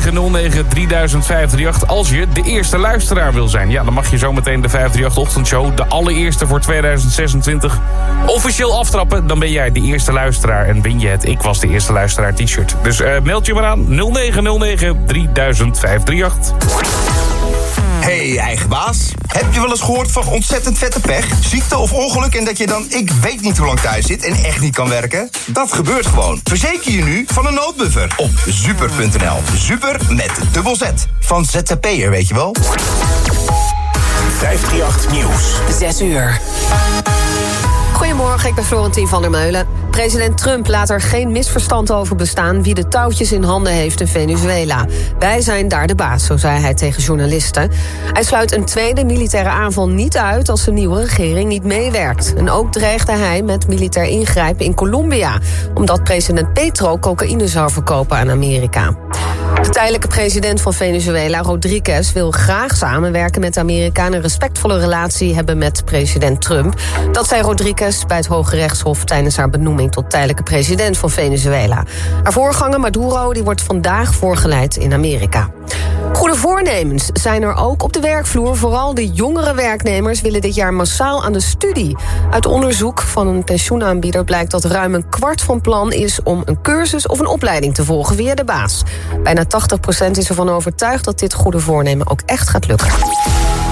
0909 300538 als je de eerste luisteraar wil zijn. Ja, dan mag je zometeen de 538-ochtendshow, de allereerste voor 2026, officieel aftrappen. Dan ben jij de eerste luisteraar en win je het Ik Was De Eerste Luisteraar t-shirt. Dus uh, meld je maar aan 0909 300538. Hey, eigen baas. Heb je wel eens gehoord van ontzettend vette pech? Ziekte of ongeluk en dat je dan ik weet niet hoe lang thuis zit en echt niet kan werken? Dat gebeurt gewoon. Verzeker je nu van een noodbuffer op super.nl. Super met dubbel Z. Van ZZP'er, weet je wel. 538 Nieuws. 6 uur. Goedemorgen, ik ben Florentien van der Meulen. President Trump laat er geen misverstand over bestaan... wie de touwtjes in handen heeft in Venezuela. Wij zijn daar de baas, zo zei hij tegen journalisten. Hij sluit een tweede militaire aanval niet uit... als de nieuwe regering niet meewerkt. En ook dreigde hij met militair ingrijpen in Colombia... omdat president Petro cocaïne zou verkopen aan Amerika. De tijdelijke president van Venezuela, Rodriguez, wil graag samenwerken met Amerika... en een respectvolle relatie hebben met president Trump. Dat zei Rodriguez bij het Hoge Rechtshof tijdens haar benoeming... tot tijdelijke president van Venezuela. Haar voorganger Maduro die wordt vandaag voorgeleid in Amerika. Goede voornemens zijn er ook op de werkvloer. Vooral de jongere werknemers willen dit jaar massaal aan de studie. Uit onderzoek van een pensioenaanbieder blijkt dat ruim een kwart van plan is... om een cursus of een opleiding te volgen via de baas. Bijna 80% is ervan overtuigd dat dit goede voornemen ook echt gaat lukken.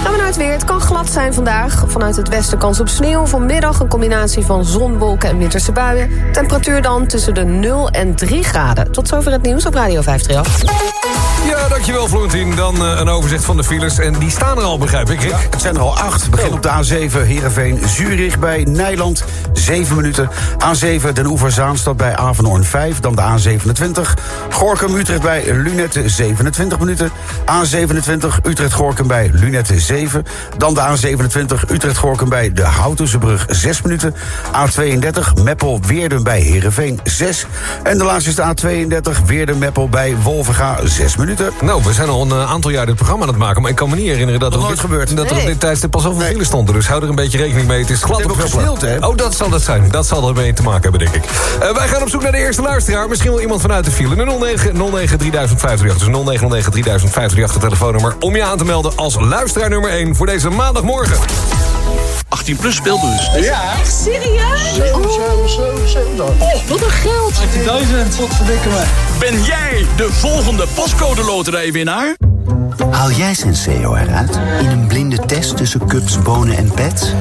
Gaan we naar het weer. Het kan glad zijn vandaag. Vanuit het westen kans op sneeuw. Vanmiddag een combinatie van zon, wolken en winterse buien. Temperatuur dan tussen de 0 en 3 graden. Tot zover het nieuws op Radio 538. Dankjewel Florentin. Dan uh, een overzicht van de files. En die staan er al, begrijp ik, het zijn er al acht. Begin op de A7 Heerenveen Zurich bij Nijland. 7 minuten. A7 Den Oever Zaanstad bij Avenhoorn 5. Dan de A27 Gorkum Utrecht bij Lunette 27 minuten. A27 Utrecht Gorkum bij Lunette 7. Dan de A27 Utrecht Gorkum bij de Houtensebrug 6 minuten. A32 Meppel Weerden bij Heerenveen 6. En de laatste is de A32 Weerden Meppel bij Wolvenga 6 minuten. Nou, we zijn al een eh, aantal jaar dit programma aan het maken... maar ik kan me niet herinneren dat, er, dit, gebeurt. dat er op dit tijdstip pas zoveel files stonden. Dus hou er een beetje rekening mee. Het is glad op hè? Oh, dat zal dat zijn. Dat zal ermee te maken hebben, denk ik. Uh, wij gaan op zoek naar de eerste luisteraar. Misschien wel iemand vanuit de file. 09, 09 3058. Dus 0909 3058 de telefoonnummer... om je aan te melden als luisteraar nummer 1 voor deze maandagmorgen. 18 plus speelbus. Ja. Echt serieus? Oh, wat een geld. 18.000, wat verdikken me. Ben jij de volgende pascode loterijwinnaar? Haal jij Senseo eruit in een blinde test tussen cups, bonen en pets?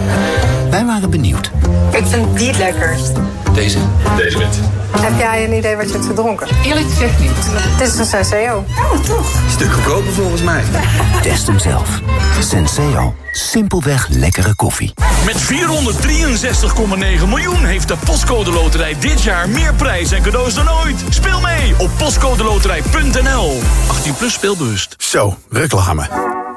Wij waren benieuwd. Ik vind die het lekkerst. Deze? Deze wit. Heb jij een idee wat je hebt gedronken? Eerlijk gezegd niet. Het is een Senseo. Oh, toch? Stuk goedkoper volgens mij. Test hem zelf. Senseo. Simpelweg lekkere koffie. Met 463,9 miljoen heeft de Postcode Loterij dit jaar meer prijs en cadeaus dan ooit. Speel mee op postcodeloterij.nl. 18 plus speelbewust. Zo, reclame.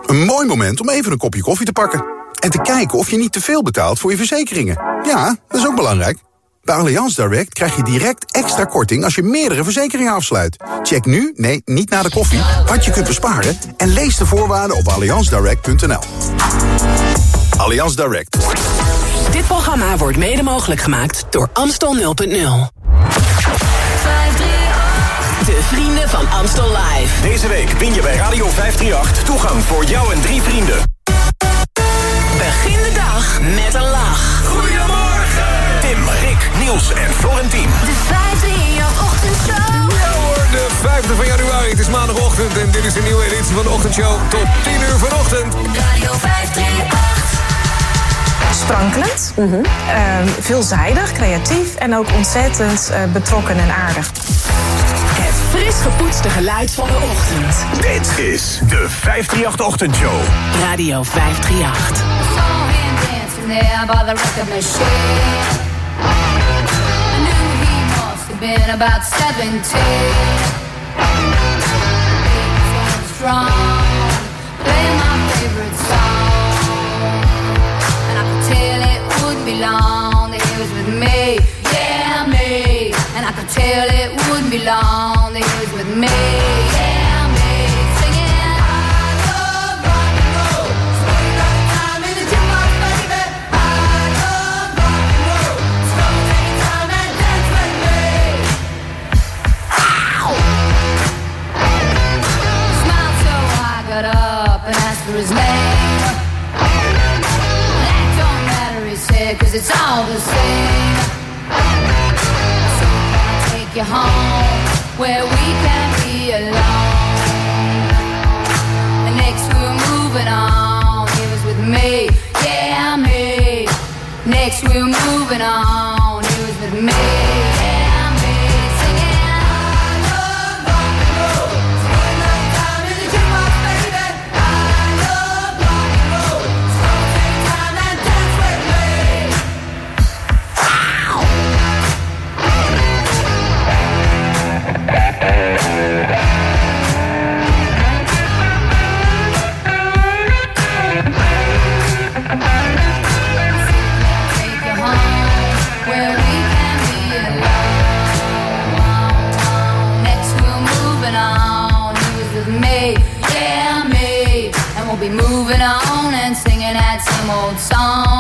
Een mooi moment om even een kopje koffie te pakken. En te kijken of je niet te veel betaalt voor je verzekeringen. Ja, dat is ook belangrijk. Bij Allianz Direct krijg je direct extra korting als je meerdere verzekeringen afsluit. Check nu, nee, niet na de koffie, wat je kunt besparen... en lees de voorwaarden op allianzdirect.nl. Allianz Direct. Dit programma wordt mede mogelijk gemaakt door Amstel 0.0. De vrienden van Amstel Live. Deze week win je bij Radio 538 toegang voor jou en drie vrienden. Begin de dag met een lach. Goedemorgen! Tim, Rick, Niels en Florentin. De 538 ochtendshow. Ja hoor, de 5e van januari. Het is maandagochtend en dit is de nieuwe editie van de ochtendshow. Tot 10 uur vanochtend. Radio 538. Sprankelend, ehm, veelzijdig, creatief en ook ontzettend eh, betrokken en aardig. Het gepoetste geluid van de ochtend. Dit is de 538 Ochtendshow. Radio 538. Saw him dancing there by the record machine. I knew he must have been about 17. Bass was strong, playing my favorite song. And I could tell it wouldn't be long that he was with me. And I could tell it would be long days with me. Yeah, me singing. I love rock and roll. Spend time in the baby. I love rock and roll. Take time and dance with me. Ow! Smiled so I got up and asked for his name. That don't matter, he said, cause it's all the same your home where we can be alone. Next we were moving on, He was with me, yeah me. Next we were moving on, He was with me. moving on and singing at some old song.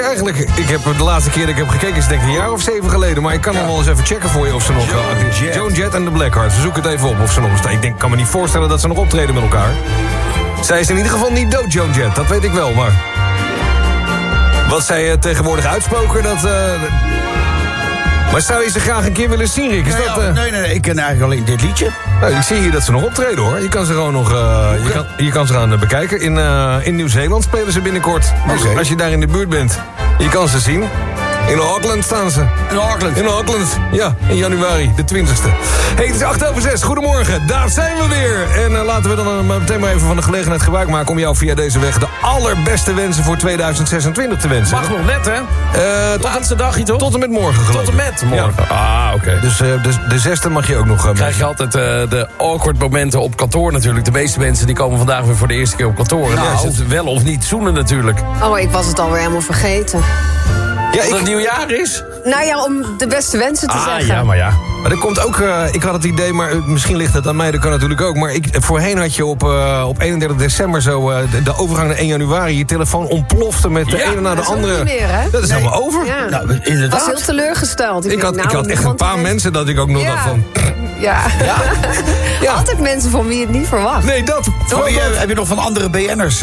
Eigenlijk. Ik heb de laatste keer dat ik heb gekeken is denk ik een jaar of zeven geleden. Maar ik kan nog wel eens even checken voor je of ze nog... Joan Jett. Joan Jett en de Blackhearts. We zoeken het even op of ze nog bestaan. Ik denk, kan me niet voorstellen dat ze nog optreden met elkaar. Zij is in ieder geval niet dood, Joan Jett. Dat weet ik wel, maar... Wat zij eh, tegenwoordig uitspoken, dat... eh, maar zou je ze graag een keer willen zien, Rick? Is Nee, dat, eh, nee, nee, nee, ik ken eigenlijk alleen dit liedje. Nou, ik zie hier dat ze nog optreden, hoor. Je kan ze gewoon nog... eh, je, kan, je kan ze gaan eh, bekijken. In, eh, in Nieuw-Zeeland spelen ze binnenkort. Dus als je daar in de buurt bent, je kan ze zien. In Auckland staan ze. In Auckland. In Auckland, ja, in januari, de 20ste. hey, het is 8 over 6. Goedemorgen, daar zijn we weer. En eh, laten we dan maar meteen maar even van de gelegenheid gebruik maken... om jou via deze weg de allerbeste wensen voor 2026 te wensen. Mag nog net, hè? Eh, tot, Laatste dagje, toch? tot en met morgen, geloof Tot en met morgen. Ja. Ah, oké. Dus eh, de, de zesde mag je ook nog... eh, krijg je altijd eh, de awkward momenten op kantoor natuurlijk. De meeste mensen die komen vandaag weer voor de eerste keer op kantoor. En dan Nou. is het wel of niet zoenen natuurlijk. Oh, ik was het alweer helemaal vergeten. Ja, Dat ik, het nieuwjaar is. Nou ja, om de beste wensen te Ah, zeggen. ja, maar ja. Maar er komt ook, eh, ik had het idee, maar eh, misschien ligt het aan mij, dat kan natuurlijk ook. Maar ik, voorheen had je op, eh, op 31 december zo eh, de, de overgang naar 1 januari... je telefoon ontplofte met de Ja, ene naar de is andere. niet meer, hè? Dat is Nee. helemaal over. Ja. Nou, Ik was inderdaad. heel teleurgesteld. Ik denk, had, ik nou, had echt een paar mensen dat ik ook nog Ja. dacht van... Ja. Ja. Altijd mensen van wie je het niet verwacht. Nee, dat. Heb je, dat. heb je nog van andere BN'ers...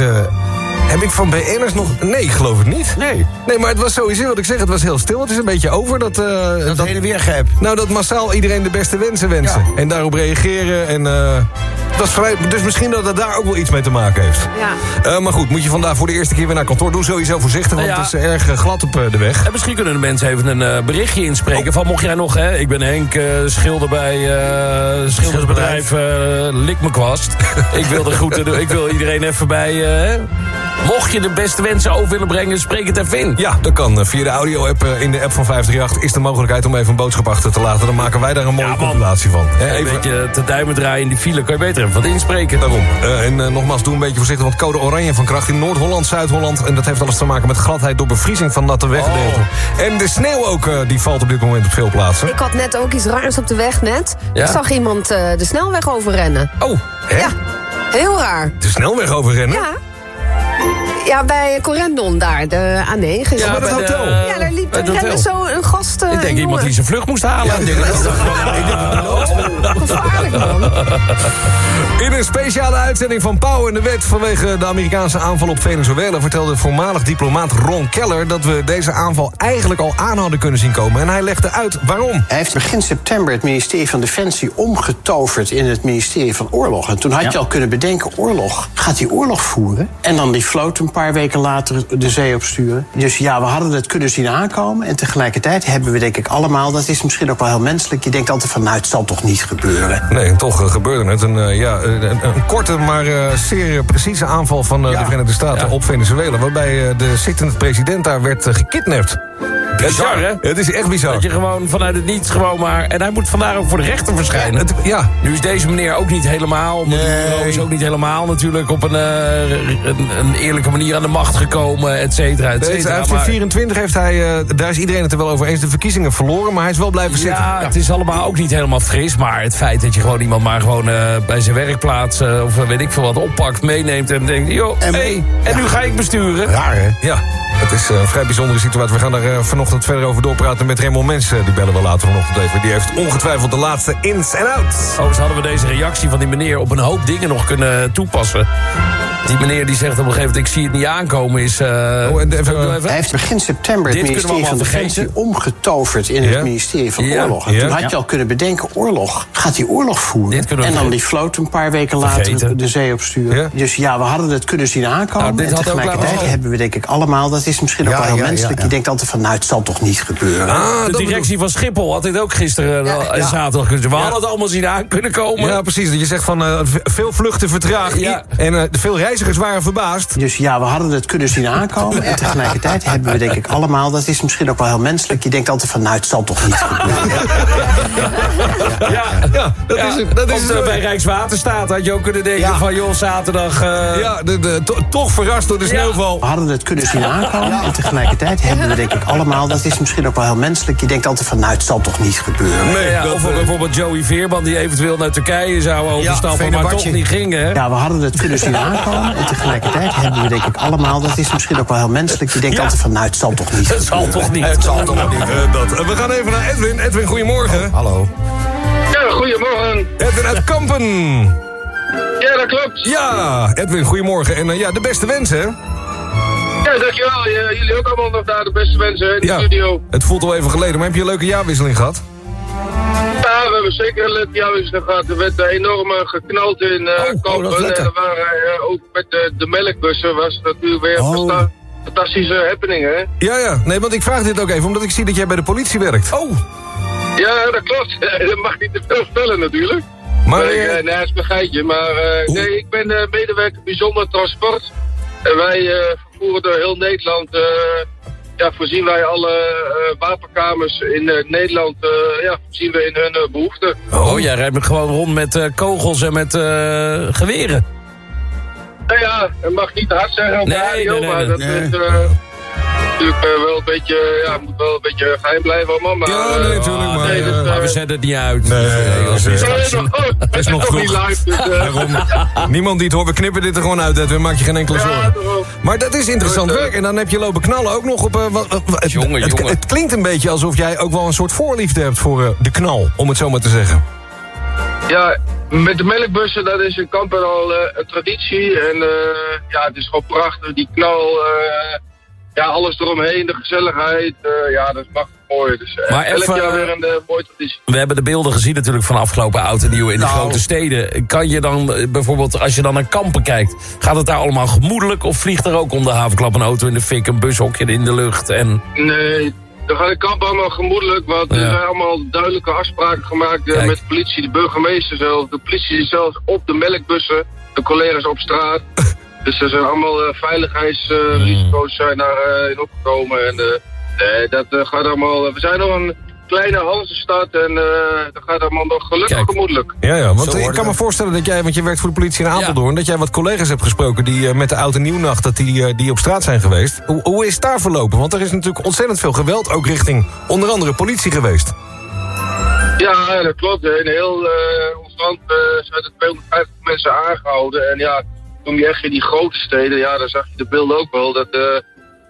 Heb ik van BN'ers nog... Nee, geloof het niet. nee, Nee, maar het was sowieso wat ik zeg, het was heel stil. Het is een beetje over dat... eh, dat, dat heen en weer geheb. nou, dat massaal iedereen de beste wensen wensen. Ja. En daarop reageren. En, eh, vrij, dus misschien dat het daar ook wel iets mee te maken heeft. Ja. Eh, maar goed, moet je vandaag voor de eerste keer weer naar kantoor. Doe sowieso voorzichtig, want Ja. het is erg eh, glad op eh, de weg. En misschien kunnen de mensen even een eh, berichtje inspreken. Oh. Van mocht jij nog, hè? Ik ben Henk, eh, schilder bij eh schildersbedrijf Lik me kwast. ik wil de groeten doen. Ik wil iedereen even bij. eh, hè? mocht je de beste wensen over willen brengen, spreek het even in. Ja, dat kan. Via de audio-app in de app van 538 is de mogelijkheid om even een boodschap achter te laten. Dan maken wij daar een mooie Ja, compilatie van. Een even, beetje te duimen draaien in die file, kan je beter even wat inspreken. Daarom. Eh, en eh, nogmaals, doe een beetje voorzichtig, want code oranje van kracht in Noord-Holland, Zuid-Holland. En dat heeft alles te maken met gladheid door bevriezing van natte weggedeelten. En de sneeuw ook, eh, die valt op dit moment op veel plaatsen. Ik had net ook iets raars op de weg net. Ja? Ik zag iemand eh, de snelweg overrennen. Oh, Hè? Ja, heel raar. De snelweg overrennen? Ja. Ja, bij Corendon daar, de A9. is Ja, dat. bij de- ja, daar liep bij er het hotel. zo een gast. eh, ik denk iemand die zijn vlucht moest halen. Gevaarlijk man. In een speciale uitzending van Pauw en de Wet... vanwege de Amerikaanse aanval op Venezuela... vertelde voormalig diplomaat Ron Keller... dat we deze aanval eigenlijk al aan hadden kunnen zien komen. En hij legde uit waarom. Hij heeft begin september het ministerie van Defensie omgetoverd in het ministerie van Oorlog. En toen had je al kunnen bedenken, oorlog. Gaat hij oorlog voeren? En dan die float een paar weken later de zee opsturen. Dus ja, we hadden het kunnen zien aankomen. En tegelijkertijd hebben we denk ik allemaal... dat is misschien ook wel heel menselijk. Je denkt altijd van, nou, het zal toch niet gebeuren. Nee, en toch eh, gebeurde het. Een, eh, ja, een, korte, maar eh, zeer precieze aanval van de Verenigde Staten op Venezuela... waarbij de zittende president daar werd gekidnapt. Bizar, hè? Het is echt bizar. Dat je gewoon vanuit het niets gewoon maar... En hij moet vandaag ook voor de rechter verschijnen. ja. Nu is deze meneer ook niet helemaal... Nee. is ook niet helemaal natuurlijk op een, eh, een, een eerlijke manier aan de macht gekomen, et cetera, et cetera. maar- 24 heeft hij, eh, daar is iedereen het er wel over eens, de verkiezingen verloren, maar hij is wel blijven zitten. Ja, het is allemaal ook niet helemaal fris. Maar het feit dat je gewoon iemand maar gewoon eh, bij zijn werkplaats... of weet ik veel wat oppakt, meeneemt en denkt... joh, en, hey, en nu ga ik besturen. Raar, hè? Ja, het is eh, een vrij bijzondere situatie. We gaan daar eh, vanochtend verder over doorpraten met Raymond Mensen. Die bellen we later vanochtend even. Die heeft ongetwijfeld de laatste ins en outs. Dus hadden we deze reactie van die meneer op een hoop dingen nog kunnen toepassen. Die meneer die zegt op een gegeven moment, ik zie het niet aankomen, is... eh, Oh, en even. Hij heeft begin september het Dit ministerie van Defensie omgetoverd in Ja. het ministerie van Ja. Oorlog. En toen had je al kunnen bedenken, oorlog. Gaat hij oorlog voeren? Dit kunnen we En dan vergeten. die vloot een paar weken later Vergeten. de zee opsturen. Dus ja, we hadden het kunnen zien aankomen. Nou, dit en tegelijkertijd hebben we denk ik allemaal... dat is misschien ook wel heel ja, menselijk. ja, ja. Je denkt altijd van, nou, het zal toch niet gebeuren. Ah, de dat directie van Schiphol had dit ook gisteren eh, en zaterdag. We hadden het allemaal zien aan kunnen komen. Ja, precies. Dat je zegt van eh, veel vluchten vertraagd. Ja. En eh, veel reizigers waren verbaasd. Dus ja, we hadden het kunnen zien aankomen. En tegelijkertijd hebben we denk ik allemaal... dat is misschien ook wel heel menselijk. Je denkt altijd van, nou, het zal toch niet gebeuren. Ja, Ja, dat Ja, is het. Dat is het. bij Rijkswaterstaat had je ook kunnen denken Ja. van... joh, zaterdag... eh, Ja, de, de, to- toch verrast door de sneeuwval. We hadden het kunnen zien aankomen. En tegelijkertijd hebben we denk ik allemaal... dat is misschien ook wel heel menselijk. Je denkt altijd van, nou, het zal toch niet gebeuren. Nee, ja, dat, of eh, bijvoorbeeld Joey Veerman die eventueel naar Turkije zou overstappen... maar toch niet ging, hè? Ja, we hadden het kunnen zien aankomen. En tegelijkertijd hebben we denk ik allemaal... dat is misschien ook wel heel menselijk. Je denkt Ja. altijd van, nou, het zal toch niet Het zal toch niet. Het zal toch niet. Eh, dat. Eh, we gaan even naar Edwin. Edwin, goedemorgen. Hallo. Ja, goedemorgen. Edwin uit Kampen. Ja, dat klopt. Ja, Edwin, goedemorgen. En eh, ja, de beste wensen, hè? Ja, dankjewel. Jullie ook allemaal nog daar de beste mensen in de Ja, studio. het voelt al even geleden. Maar heb je een leuke jaarwisseling gehad? Ja, we hebben zeker een jaarwisseling gehad. Er werd enorm geknald in eh oh, Kampen. dat is lekker. en er waren eh, ook met de, de melkbussen was natuurlijk weer Oh. fantastische happening, hè? Ja, ja. Nee, want ik vraag dit ook even omdat ik zie dat jij bij de politie werkt. Oh, Ja, dat klopt. dat mag niet te veel vertellen natuurlijk. Maar, Maar, ik, nee, dat is een geitje. Maar nee, ik ben medewerker bijzonder transport. En wij vervoeren door heel Nederland. Ja, voorzien wij alle eh, wapenkamers in eh, Nederland. eh, ja, voorzien we in hun eh, behoeften. oh jij rijdt me gewoon rond met eh, kogels en met eh, geweren. Nou ja, dat mag niet te hard zeggen op de Nee, radio, nee, nee, maar nee. dat Nee. is eh, natuurlijk eh, wel een beetje, ja, moet wel een beetje geheim blijven allemaal. Maar, Ja, eh, nee, natuurlijk, maar, nee, dus, eh, eh, Maar we zetten het niet uit. Nee, Dus, eh, we eh, nee, nog- het is nog niet vroeg. live, dus, eh, Daarom. Niemand die het hoort, we knippen dit er gewoon uit, Edwin. Maak je geen enkele zorgen. Maar dat is interessant werk. En dan heb je lopen knallen ook nog op... eh, wat- wat- het, Jongen, het, jongen. het klinkt een beetje alsof jij ook wel een soort voorliefde hebt voor eh, de knal. Om het zo maar te zeggen. Ja, met de melkbussen, dat is in Kampen al eh, een traditie. En eh, ja, het is gewoon prachtig. Die knal, eh, ja, alles eromheen, de gezelligheid. eh, ja, dat is machtig mooi. Dus eh, Maar elk even, jaar eh, weer een mooie traditie. We hebben de beelden gezien natuurlijk van afgelopen oud en nieuw in de Nou. grote steden. Kan je dan bijvoorbeeld, als je dan naar kampen kijkt... gaat het daar allemaal gemoedelijk of vliegt er ook om de havenklap een auto in de fik... een bushokje in de lucht en... Nee, dan gaat de kamp allemaal gemoedelijk. Want Ja. er zijn allemaal duidelijke afspraken gemaakt Kijk. met de politie, de burgemeester zelf. De politie is zelfs op de melkbussen, de collega's op straat. dus er zijn allemaal eh, veiligheidsrisico's zijn daar eh, in opgekomen. En eh, nee, dat eh, gaat allemaal... we zijn nog een kleine Hansestad en eh dat gaat allemaal nog gelukkig Kijk. gemoedelijk. Ja, ja, want Zo ik kan me voorstellen dat jij, want je werkt voor de politie in Apeldoorn... dat jij wat collega's hebt gesproken die met de Oud en Nieuwnacht... dat die, die op straat zijn geweest. Hoe, hoe is het daar verlopen? Want er is natuurlijk ontzettend veel geweld... ook richting onder andere politie geweest. Ja, dat klopt. In heel eh, ons land eh, zijn er 250 mensen aangehouden. En ja, toen je echt in die grote steden, ja, dan zag je de beelden ook wel. Dat eh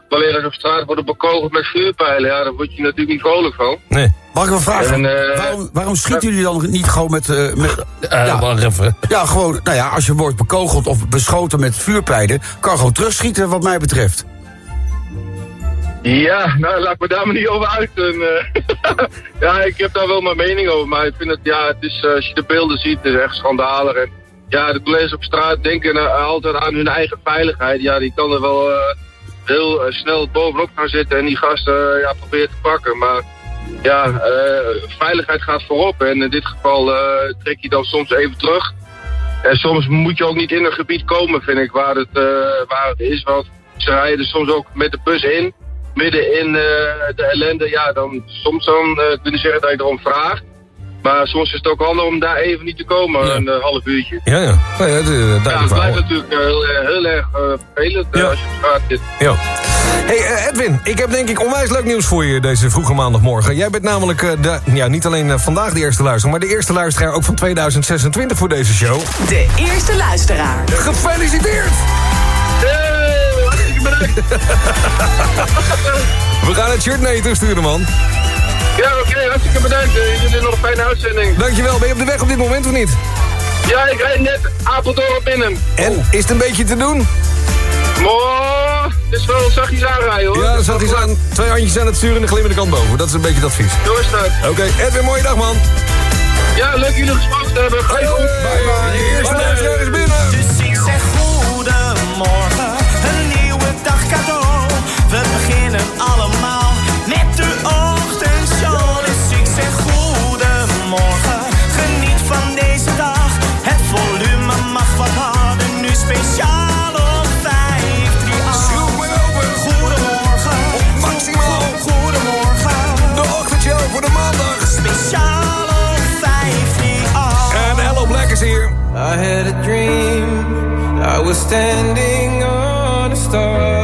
collega's op straat worden bekogeld met vuurpijlen. Ja, daar word je natuurlijk niet vrolijk van. Nee. Mag ik wel vragen? En, eh, waarom, waarom schieten jullie dan niet gewoon met... eh, met Eh, ja, wacht even. ja, gewoon, nou ja, als je wordt bekogeld of beschoten met vuurpijlen... kan gewoon terugschieten wat mij betreft. Ja, nou laat me daar maar niet over uit. En, eh, ja, ik heb daar wel mijn mening over. Maar ik vind het, ja, het is, als je de beelden ziet, het is echt schandalig. En ja, de collega's op straat denken eh, altijd aan hun eigen veiligheid. Ja, die kan er wel eh, heel eh, snel bovenop gaan zitten en die gasten ja, proberen te pakken. Maar ja, veiligheid gaat voorop. En in dit geval trek je dan soms even terug. En soms moet je ook niet in een gebied komen, vind ik, waar het, waar het is. Want ze rijden soms ook met de bus in, midden in de ellende. Ja, dan, soms dan kun je zeggen dat je erom vraagt. Maar soms is het ook handig om daar even niet te komen, een eh, half uurtje. Ja, ja. Nou ja, het, Ja, blijft natuurlijk eh, heel, eh, heel erg vervelend eh, als je op straat zit. Ja. Hey Edwin, ik heb denk ik onwijs leuk nieuws voor je deze vroege maandagmorgen. Jij bent namelijk de, ja, niet alleen vandaag de eerste luisteraar... maar de eerste luisteraar ook van 2026 voor deze show. De eerste luisteraar. Gefeliciteerd! We gaan het shirt naar je toesturen, man. Ja, oké, hartstikke bedankt. Eh, jullie nog een fijne uitzending. Dankjewel. Ben je op de weg op dit moment of niet? Ja, ik rijd net Apeldoorn op binnen. En, is het een beetje te doen? Maar het is wel zachtjes aanrijden hoor. Ja, dan zat hij zo aan twee handjes aan het sturen en de glimmende kant boven. Dat is een beetje het advies. Dat. Oké, Edwin, mooie dag, man. Ja, leuk jullie gesproken te hebben. Je goed. Bye bye. De eerste luisteraar is binnen. Dus ik zeg goedemorgen, I was standing on a star.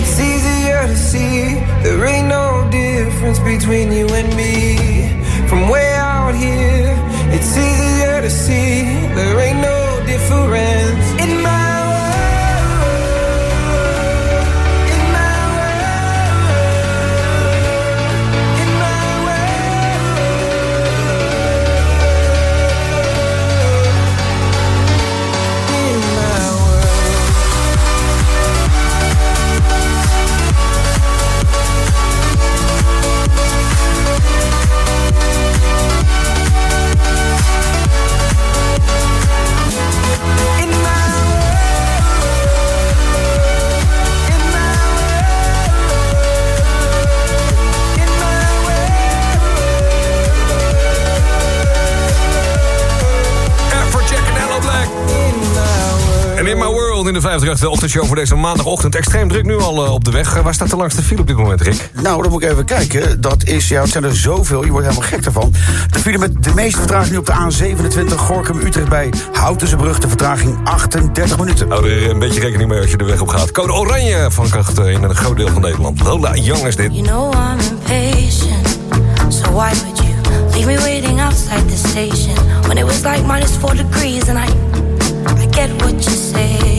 It's easier to see there ain't no difference between you and me. From way 538 de ochtendshow voor deze maandagochtend. Extreem druk nu al eh, op de weg. Eh, waar staat de langste file op dit moment, Rick? Nou, dan moet ik even kijken. Dat is, ja, het zijn er zoveel. Je wordt helemaal gek ervan. De file met de meeste vertraging nu op de A27 Gorkum-Utrecht bij Houtensebrug. De vertraging 38 minuten. Hou er een beetje rekening mee als je de weg op gaat. Code oranje van kracht eh, in een groot deel van Nederland. Lola Young is dit. You know I'm impatient, so why would you leave me waiting outside the station when it was like minus four degrees and I, I get what you're saying.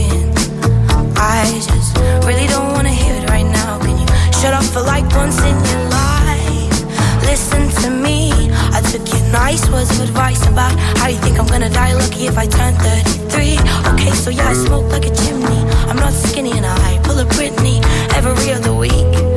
I just really don't wanna hear it right now. Can you shut up for like once in your life? Listen to me. I took your nice words of advice about how you think I'm gonna die lucky if I turn 33. Okay, so yeah, I smoke like a chimney. I'm not skinny and I pull a Britney every other week.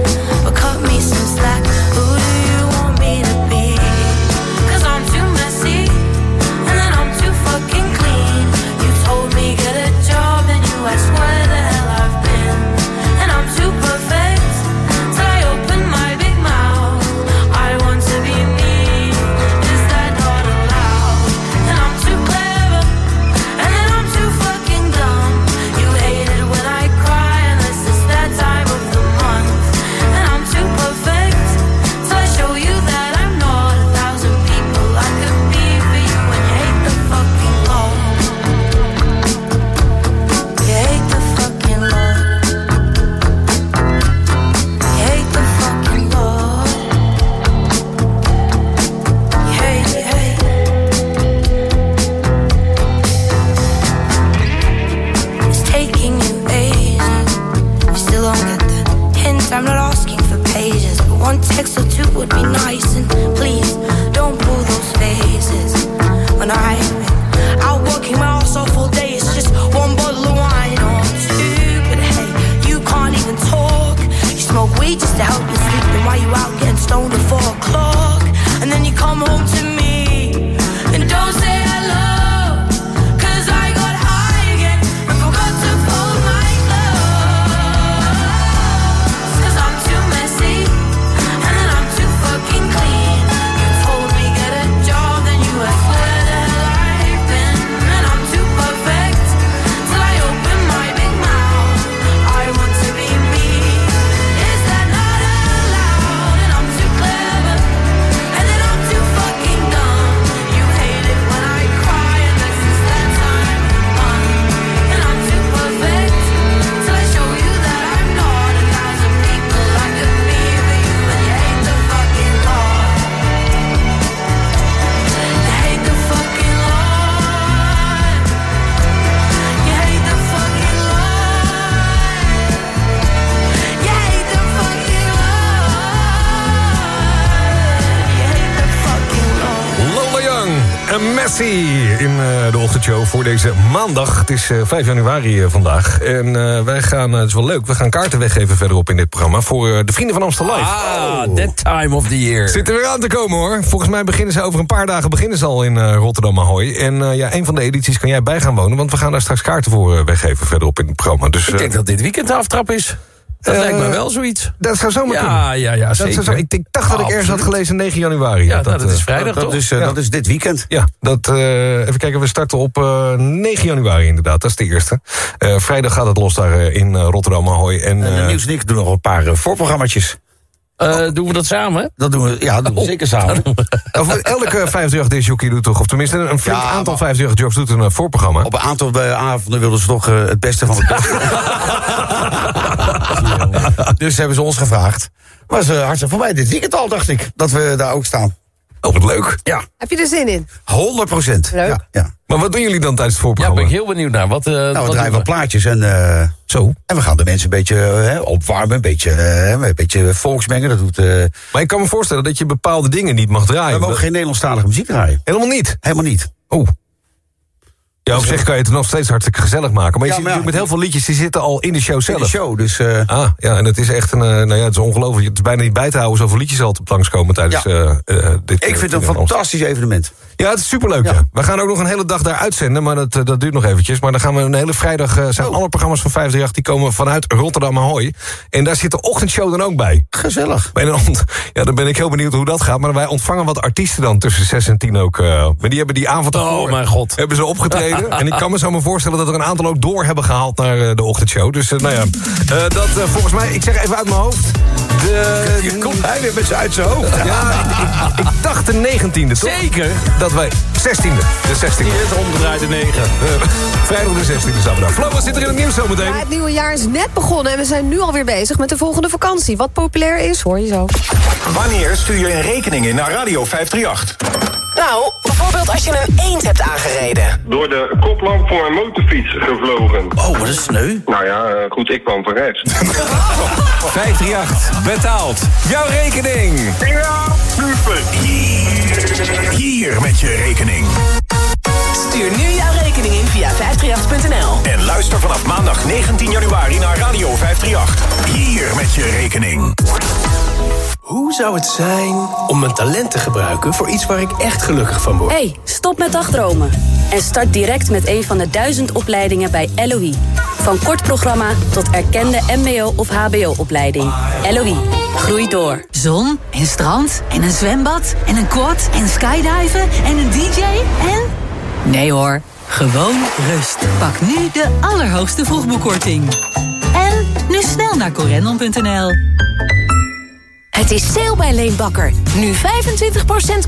In eh, de ochtendshow voor deze maandag. Het is eh, 5 januari eh, vandaag. En eh, wij gaan, eh, het is wel leuk, we gaan kaarten weggeven verderop in dit programma... voor eh, de Vrienden van Amstel Live. Ah, that time of the year. Zit er weer aan te komen hoor. Volgens mij beginnen ze over een paar dagen beginnen ze al in eh, Rotterdam Ahoy. En eh, ja, een van de edities kan jij bij gaan wonen... want we gaan daar straks kaarten voor eh, weggeven verderop in het programma. Dus, Ik denk eh, dat dit weekend de aftrap is. Dat Eh, lijkt me wel zoiets. Dat zou zomaar ja, kunnen. Ja, ja, Dat zou zeker. ik dacht dat ik ergens had gelezen 9 januari. Ja, nou, dat is eh, vrijdag, Dat toch? is, eh, Ja. dat is dit weekend. Ja, dat, eh, even kijken, we starten op eh, 9 januari inderdaad. Dat is de eerste. Eh, vrijdag gaat het los daar eh, in eh, Rotterdam Ahoy. En, En eh, uh, Niels en ik doen nog een paar eh, Eh, doen we dat samen? Dat doen we, ja, dat doen we zeker samen. of elke 538 disjockey doet toch, of tenminste een flink Ja, aantal maar- 538 jobs doet een eh, voorprogramma. Op een aantal eh, avonden wilden ze toch het beste van het beste. dus hebben ze ons gevraagd. Was uh, hartstikke voorbij dit weekend al, dacht ik. Dat we daar ook staan. Oh, wat leuk. Ja, Heb je er zin in? 100 procent. Leuk. Ja, ja. Maar wat doen jullie dan tijdens het Ja, voorprogramma? ben ik heel benieuwd naar. Wat, eh Nou, we wat draaien wat plaatjes en, eh, Zo. en we gaan de mensen een beetje eh, opwarmen. Een beetje, eh, een beetje volksmengen. Dat doet, eh, Maar ik kan me voorstellen dat je bepaalde dingen niet mag draaien. we mogen geen Nederlandstalige muziek draaien. Helemaal niet. Helemaal niet. Oh. Ja, op zich kan je het nog steeds hartstikke gezellig maken. Maar je Ja, ziet maar ja. natuurlijk met heel veel liedjes, die zitten al in de show In zelf. de show, dus... eh, Ah, ja, en het is echt een, eh, nou ja, het is ongelooflijk. Het is bijna niet bij te houden zoveel liedjes al langskomen tijdens Ja. eh, dit. ik vind het een fantastisch evenement. Ja, het is superleuk, ja. We gaan ook nog een hele dag daar uitzenden, maar dat, dat duurt nog eventjes. Maar dan gaan we een hele vrijdag, zijn Oh. alle programma's van 538, die komen vanuit Rotterdam Ahoy. En daar zit de ochtendshow dan ook bij. Gezellig. En ja, dan ben ik heel benieuwd hoe dat gaat. Maar wij ontvangen wat artiesten dan tussen 6 en 10 ook. maar die hebben die avond Oh, mijn god. Hebben ze opgetreden geleden. En ik kan me zo maar voorstellen dat er een aantal ook door hebben gehaald naar eh, de ochtendshow. Dus eh, nou ja, Eh, dat volgens mij, ik zeg even uit mijn hoofd. De, Je komt hij weer met zijn uit zijn hoofd. ja, ik, ik, ik dacht de 19e, toch? Zeker. Dat wij, 16e, de 16e. Hier is omgedraaid de 9. Eh, vrijdag de 16e zaterdag. Flo, wat zit er in het nieuws zometeen? Ja, het nieuwe jaar is net begonnen en we zijn nu alweer bezig met de volgende vakantie. Wat populair is, hoor je zo. Wanneer stuur je een rekening in naar Radio 538? Nou, bijvoorbeeld als je een eend hebt aangereden. Door de koplamp van mijn motorfiets gevlogen. Oh, wat een sneu. Nou ja, eh, goed, ik kwam van rechts. 538 betaalt jouw rekening. Ja, super. Hier met je rekening. Stuur nu jouw rekening in via 538.nl. En luister vanaf maandag 19 januari naar Radio 538. Hier met je rekening. Hoe zou het zijn om mijn talent te gebruiken voor iets waar ik echt gelukkig van word? hey, stop met dagdromen. En start direct met een van de duizend opleidingen bij LOE. Van kort programma tot erkende mbo- of hbo-opleiding. LOE, groei door. Zon en strand en een zwembad en een quad en skydiven en een dj en... Nee hoor, gewoon rust. Pak nu de allerhoogste vroegboekkorting. En nu snel naar corendon.nl. Het is sale bij Leenbakker. Nu 25%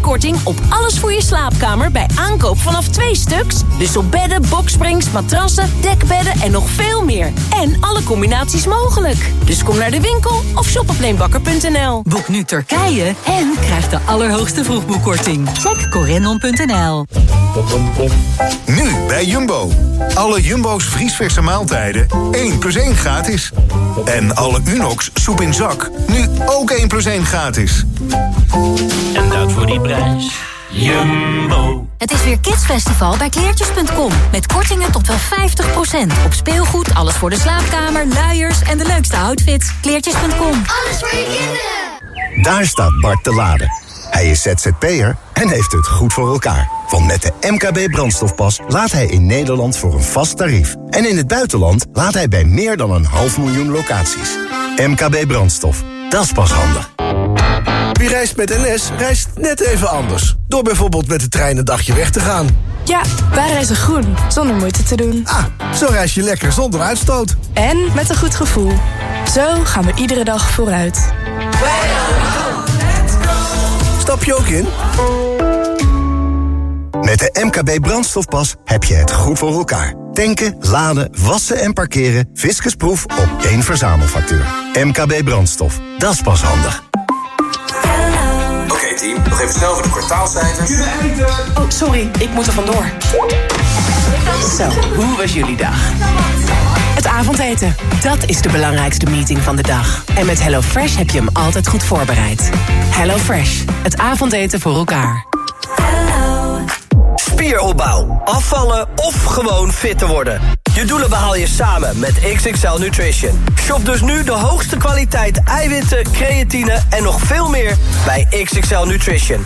korting op alles voor je slaapkamer bij aankoop vanaf twee stuks. Dus op bedden, boksprings, matrassen, dekbedden en nog veel meer. En alle combinaties mogelijk. Dus kom naar de winkel of shop op leenbakker.nl. Boek nu Turkije en krijg de allerhoogste vroegboekkorting. Check corendon.nl. Nu bij Jumbo. Alle Jumbo's vriesverse maaltijden 1 plus 1 gratis. En alle Unox soep in zak nu ook 1 plus 1 gratis. En dat voor die prijs. Jumbo. Het is weer Kidsfestival bij kleertjes.com. Met kortingen tot wel 50%. Op speelgoed, alles voor de slaapkamer, luiers en de leukste outfits. Kleertjes.com. Alles voor je kinderen. Daar staat Bart te laden. Hij is ZZP'er en heeft het goed voor elkaar. Want met de MKB brandstofpas laat hij in Nederland voor een vast tarief. En in het buitenland laat hij bij meer dan een half miljoen locaties. MKB brandstof, dat is pas handig. Wie reist met NS, reist net even anders. Door bijvoorbeeld met de trein een dagje weg te gaan. Ja, wij reizen groen, zonder moeite te doen. Ah, zo reis je lekker zonder uitstoot. En met een goed gevoel. Zo gaan we iedere dag vooruit. Stap je ook in? Met de MKB brandstofpas heb je het goed voor elkaar. Tanken, laden, wassen en parkeren. Fiscusproef op één verzamelfactuur. MKB brandstof, dat is pas handig. Oké team, nog even snel voor de kwartaalcijfers. Oh, sorry, ik moet er vandoor. Zo, hoe was jullie dag? Het avondeten, dat is de belangrijkste meeting van de dag. En met HelloFresh heb je hem altijd goed voorbereid. HelloFresh, het avondeten voor elkaar. Spieropbouw, afvallen of gewoon fit te worden. Je doelen behaal je samen met XXL Nutrition. Shop dus nu de hoogste kwaliteit eiwitten, creatine en nog veel meer bij XXL Nutrition.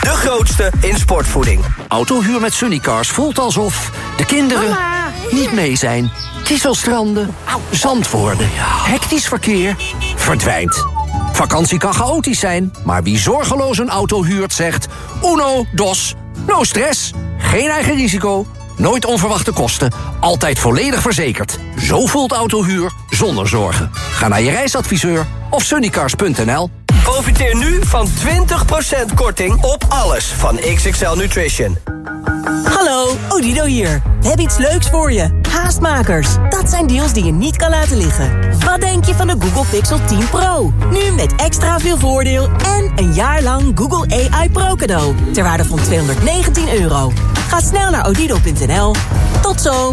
De grootste in sportvoeding. Autohuur met Sunnycars voelt alsof de kinderen niet mee zijn. Kieselstranden, zand worden, hectisch verkeer, verdwijnt. Vakantie kan chaotisch zijn, maar wie zorgeloos een auto huurt zegt... Uno, dos, no stress, geen eigen risico, nooit onverwachte kosten... altijd volledig verzekerd. Zo voelt autohuur zonder zorgen. Ga naar je reisadviseur of sunnycars.nl. Profiteer nu van 20% korting op alles van XXL Nutrition. Hallo, Odido hier. We hebben iets leuks voor je. Haastmakers. Dat zijn deals die je niet kan laten liggen. Wat denk je van de Google Pixel 10 Pro? Nu met extra veel voordeel en een jaar lang Google AI Pro cadeau. Ter waarde van 219 euro. Ga snel naar odido.nl. Tot zo.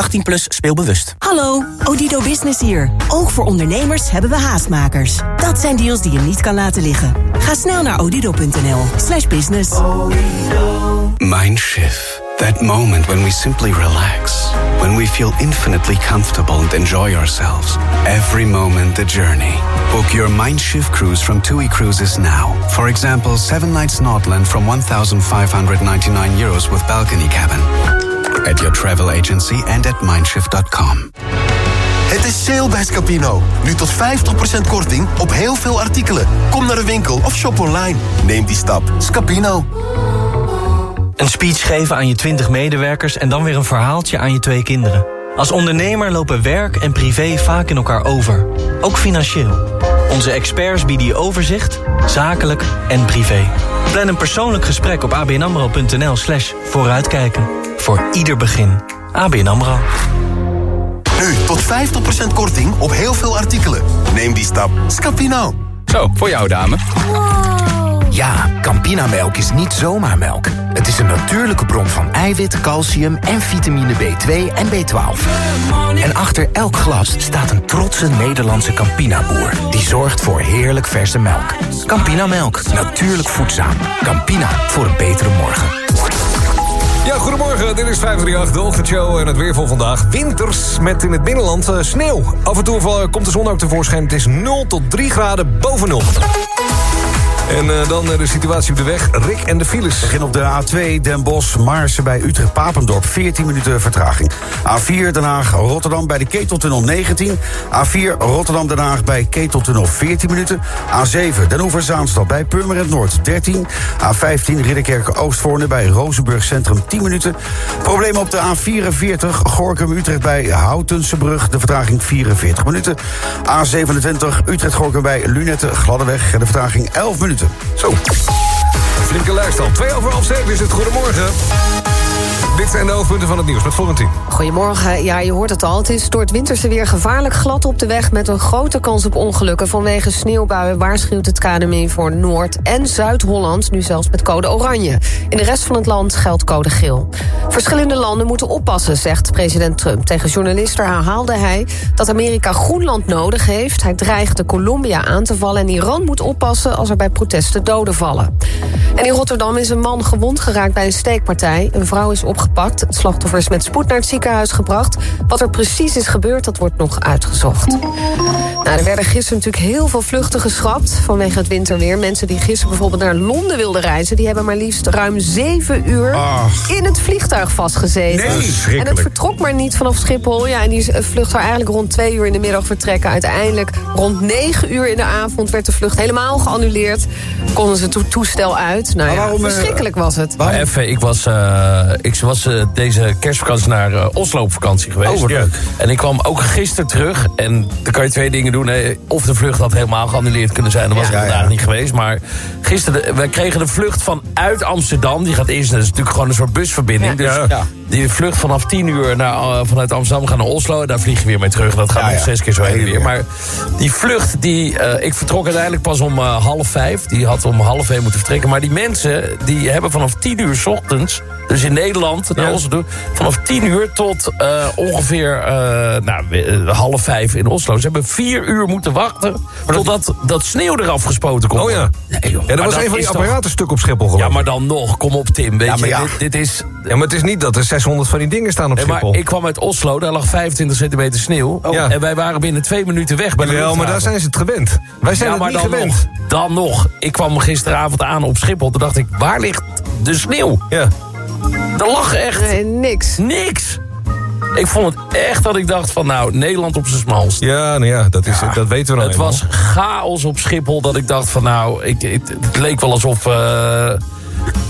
18 plus speelbewust. Hallo, Odido Business hier. Ook voor ondernemers hebben we haastmakers. Dat zijn deals die je niet kan laten liggen. Ga snel naar odido.nl slash business. Mein Schiff. That moment when we simply relax, when we feel infinitely comfortable and enjoy ourselves. Every moment the journey. Book your Mindshift cruise from TUI Cruises now. For example, 7 nights Nordland from 1,599 euros with balcony cabin. At your travel agency and at mindshift.com. Het is sale bij Scapino. Nu tot 50% korting op heel veel artikelen. Kom naar de winkel of shop online. Neem die stap. Scapino. Een speech geven aan je 20 medewerkers en dan weer een verhaaltje aan je twee kinderen. Als ondernemer lopen werk en privé vaak in elkaar over. Ook financieel. Onze experts bieden je overzicht, zakelijk en privé. Plan een persoonlijk gesprek op abnamro.nl slash vooruitkijken. Voor ieder begin. ABN AMRO. Nu tot 50% korting op heel veel artikelen. Neem die stap. Scapino. Zo, voor jou dame. Ja, Campinamelk is niet zomaar melk. Het is een natuurlijke bron van eiwit, calcium en vitamine B2 en B12. En achter elk glas staat een trotse Nederlandse Campina-boer... die zorgt voor heerlijk verse melk. Campinamelk, natuurlijk voedzaam. Campina, voor een betere morgen. Ja, goedemorgen. Dit is 538, de ochtendshow en het weer voor vandaag. Winters met in het binnenland eh, sneeuw. Af en toe val- komt de zon ook tevoorschijn. Het is 0 tot 3 graden boven nul. En eh, dan eh, de situatie op de weg. Rick en de files. Begin op de A2 Den Bosch, Maarsen bij Utrecht-Papendorp. 14 minuten vertraging. A4 Den Haag, Rotterdam bij de Keteltunnel 19. A4 Rotterdam-Den Haag bij Keteltunnel 14 minuten. A7 Den Oever-Zaanstad bij Purmerend Noord 13. A15 Ridderkerk-Oostvoorne bij Rozenburg Centrum 10 minuten. Problemen op de A44 Gorkum-Utrecht bij Houtensebrug. De vertraging 44 minuten. A27 Utrecht-Gorkum bij Lunette Gladdeweg. De vertraging 11 minuten. Zo. Flinke lijst al. Twee over half zeven is het. Goedemorgen. Dit zijn de hoofdpunten van het nieuws met Florentien. Goedemorgen. Ja, je hoort het al. Het is door het winterse weer gevaarlijk glad op de weg... met een grote kans op ongelukken. Vanwege sneeuwbuien waarschuwt het KNMI voor Noord- en Zuid-Holland... nu zelfs met code oranje. In de rest van het land geldt code geel. Verschillende landen moeten oppassen, zegt president Trump. Tegen journalisten herhaalde hij dat Amerika Groenland nodig heeft. Hij dreigde Colombia aan te vallen... en Iran moet oppassen als er bij protesten doden vallen. En in Rotterdam is een man gewond geraakt bij een steekpartij. Een vrouw is opgepakt. Het slachtoffer is met spoed naar het ziekenhuis gebracht. Wat er precies is gebeurd, dat wordt nog uitgezocht. Nou, er werden gisteren natuurlijk heel veel vluchten geschrapt vanwege het winterweer. Mensen die gisteren bijvoorbeeld naar Londen wilden reizen... die hebben maar liefst ruim zeven uur in het vliegtuig vastgezeten. Nee, en het vertrok maar niet vanaf Schiphol. Ja, en die vlucht zou eigenlijk rond twee uur in de middag vertrekken. Uiteindelijk rond negen uur in de avond werd de vlucht helemaal geannuleerd. Konden ze het toestel uit. Nou ja, verschrikkelijk was het. Even, ik was, eh, ik was eh, deze kerstvakantie naar eh, Oslo op vakantie geweest. Oh, leuk. En ik kwam ook gisteren terug. En dan kan je twee dingen doen. hè. Of de vlucht had helemaal geannuleerd kunnen zijn. Dan was Ja, ik vandaag ja. niet geweest. Maar gisteren, de- wij kregen de vlucht vanuit Amsterdam. Die gaat eerst, dat is natuurlijk gewoon een soort busverbinding. Dus Ja. Die vlucht vanaf 10 uur naar, eh, vanuit Amsterdam gaan naar Oslo. En daar vlieg je weer mee terug. Dat gaat Ja, nog ja. zes keer zo heen en weer. Maar die vlucht, die, eh, ik vertrok uiteindelijk pas om eh, half vijf. Die had om half één moeten vertrekken. Maar die mensen, die hebben vanaf tien uur 's ochtends... dus in Nederland, naar Oslo, vanaf tien uur tot ongeveer nou, half vijf in Oslo. Ze hebben vier uur moeten wachten... totdat dat sneeuw eraf gespoten kon Oh ja. Nee, joh. Ja, dat was een van die apparaten stuk op Schiphol geloof Ja, maar dan nog. Kom op, Tim. Weet Ja, je, maar ja. Dit, dit is... Ja, maar het is niet dat er 600 van die dingen staan op Nee, Schiphol. maar ik kwam uit Oslo, daar lag 25 centimeter sneeuw. Ja. En wij waren binnen twee minuten weg bij de Jawel, maar daar zijn ze het gewend. Wij zijn ja, het maar niet dan gewend. nog. Dan nog. Ik kwam gisteravond aan op Schiphol. Toen dacht ik, waar ligt de sneeuw? Ja. Er lag echt Nee, niks. niks. Ik vond het echt dat ik dacht van, nou, Nederland op zijn smalst. Ja, nou ja, dat, is, dat weten we nou Het eenmaal. was chaos op Schiphol dat ik dacht van, nou, ik, het, het leek wel alsof... eh,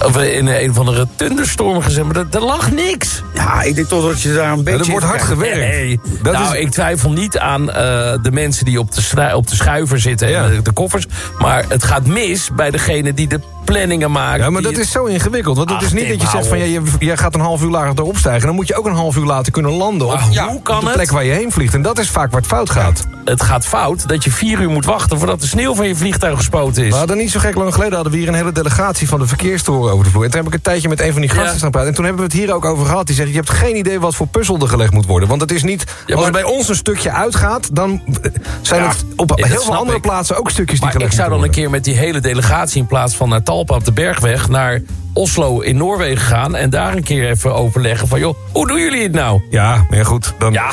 of in een of andere thunderstorm gezet, maar er, er lag niks. Ja, ik denk toch dat je daar een beetje... er wordt hard gewerkt. Nee, Dat nou, is- ik twijfel niet aan eh, de mensen die op de, op de schuiver zitten Ja. en de, de koffers. Maar het gaat mis bij degene die de planningen maken. Ja, maar dat het- is zo ingewikkeld. Want het is niet dat je zegt van... Ja, je, gaat een half uur lager erop stijgen. Dan moet je ook een half uur later kunnen landen. Op, hoe kan op de het? plek waar je heen vliegt. En dat is vaak waar het fout gaat. Het gaat fout dat je vier uur moet wachten voordat de sneeuw van je vliegtuig gespoten is. We hadden niet zo gek lang geleden... hadden we hier een hele delegatie van de verkeerstoren over de vloer. En toen heb ik een tijdje met een van die gasten staan praten. En toen hebben we het hier ook over gehad. Die zegt, je hebt geen idee wat voor puzzel er gelegd moet worden. Want het is niet... Als het bij ons een stukje uitgaat... dan zijn het op heel veel andere ik. plaatsen ook stukjes die Maar ik gelegd zou dan een keer met die hele delegatie... in plaats van naar Talpa op de Bergweg naar Oslo in Noorwegen gaan... en daar een keer even overleggen van... joh, hoe doen jullie het nou? Ja, maar goed, dan, ja.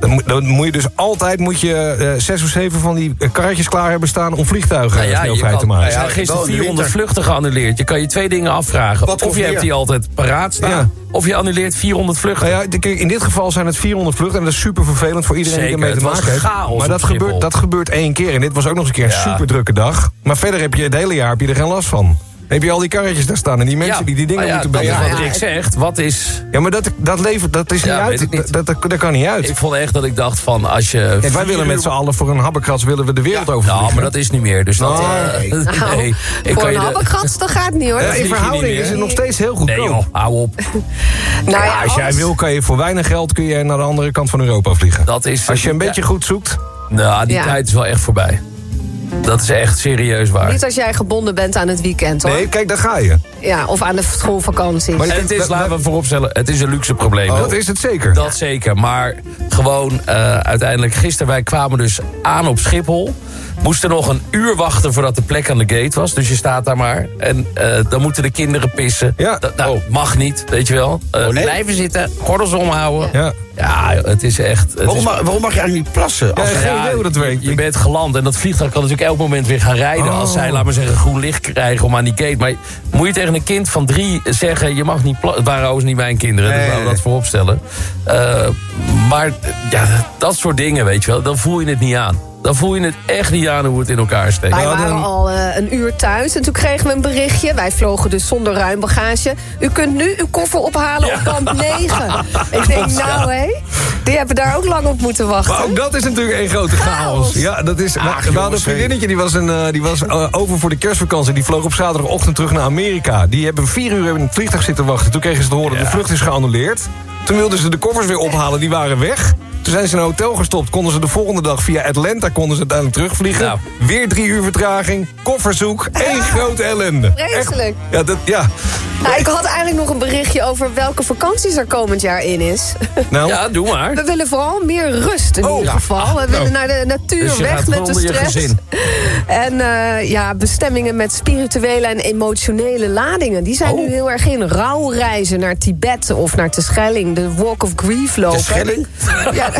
dan, moet- dan moet je dus altijd moet je, eh, zes of zeven van die eh, karretjes klaar hebben staan... om vliegtuigen Nou ja, snel vrij kan, te maken. er zijn gisteren 400 vluchten geannuleerd. Je kan je twee dingen afvragen. Wat of je hebt die altijd paraat staan... of je annuleert 400 vluchten. Nou ja, in dit geval zijn het 400 vluchten... en dat is super vervelend voor iedereen die ermee te maken heeft. chaos Maar dat gebeurt, dat gebeurt één keer. En dit was ook nog eens een keer een Ja. super drukke dag. Maar verder heb je het hele jaar heb je er geen last van. Heb je al die karretjes daar staan en die mensen Ja, die die dingen ja, moeten dat is brengen. wat Rick zegt. Wat is... Ja, maar dat, dat levert, dat is Ja, niet uit. niet. Dat, dat, dat kan niet uit. Ik vond echt dat ik dacht van als je... Wij willen met z'n allen voor een habbekrats willen we de wereld over. Nou, maar dat is niet meer. Dus dat, Nee. eh, Nou, nee. Ik voor kan een habbekrats, dat gaat niet hoor. Ja, Dat in verhouding is het nog steeds heel goedkoop. Nee joh, hou op. Nou ja, als jij wil, kan je voor weinig geld kun je naar de andere kant van Europa vliegen. Dat is, Als je een beetje goed zoekt. Nou, die tijd is wel echt voorbij. Dat is echt serieus waar. Niet als jij gebonden bent aan het weekend hoor. Nee, kijk, daar ga je. Ja, of aan de schoolvakanties. En het is, laten we vooropstellen, het is een luxe probleem. Dat is het zeker. Dat zeker, maar gewoon eh, uiteindelijk gisteren... wij kwamen dus aan op Schiphol. Moesten nog een uur wachten voordat de plek aan de gate was. Dus je staat daar maar. En eh, dan moeten de kinderen pissen. Ja. Dat nou, mag niet, weet je wel. Eh, Blijven zitten, gordels omhouden. Ja. Ja, het is echt... Het Waarom, is, mag, waarom mag je eigenlijk niet plassen? Als, Ja, geen idee hoe dat werkt. Je bent geland en dat vliegtuig kan natuurlijk elk moment weer gaan rijden... als zij, laat maar zeggen, groen licht krijgen om aan die gate. Maar moet je tegen een kind van drie zeggen... je mag niet. Het waren overigens niet mijn kinderen, dus laten we nee. dat voorop stellen. Eh, maar ja, dat soort dingen, weet je wel, dan voel je het niet aan. Dan voel je het echt niet aan hoe het in elkaar steekt. Wij waren al eh, een uur thuis en toen kregen we een berichtje. Wij vlogen dus zonder ruim bagage. U kunt nu uw koffer ophalen op band 9. Ik denk, nou hé, die hebben daar ook lang op moeten wachten. Maar ook dat is natuurlijk een grote chaos. Ja, dat is, we- we hadden een vriendinnetje die was, een, eh, die was eh, over voor de kerstvakantie. Die vloog op zaterdagochtend terug naar Amerika. Die hebben vier uur in het vliegtuig zitten wachten. Toen kregen ze te horen, de vlucht is geannuleerd. Toen wilden ze de koffers weer ophalen, die waren weg. Toen zijn ze in een hotel gestopt. Konden ze de volgende dag via Atlanta konden ze uiteindelijk terugvliegen. Nou. Weer drie uur vertraging, kofferzoek, één grote ellende. Vreselijk. Ja, dat, ja. Nou, ik had eigenlijk nog een berichtje over welke vakanties er komend jaar in is. Nou, Ja, doe maar. We willen vooral meer rust in Oh, ieder ja. geval. We willen naar de natuur, Dus je weg gaat met de stress. En eh, ja, bestemmingen met spirituele en emotionele ladingen. Die zijn Oh. nu heel erg in. Rouwreizen naar Tibet of naar Terschelling. De Walk of Grief lopen. Schelling? Ja,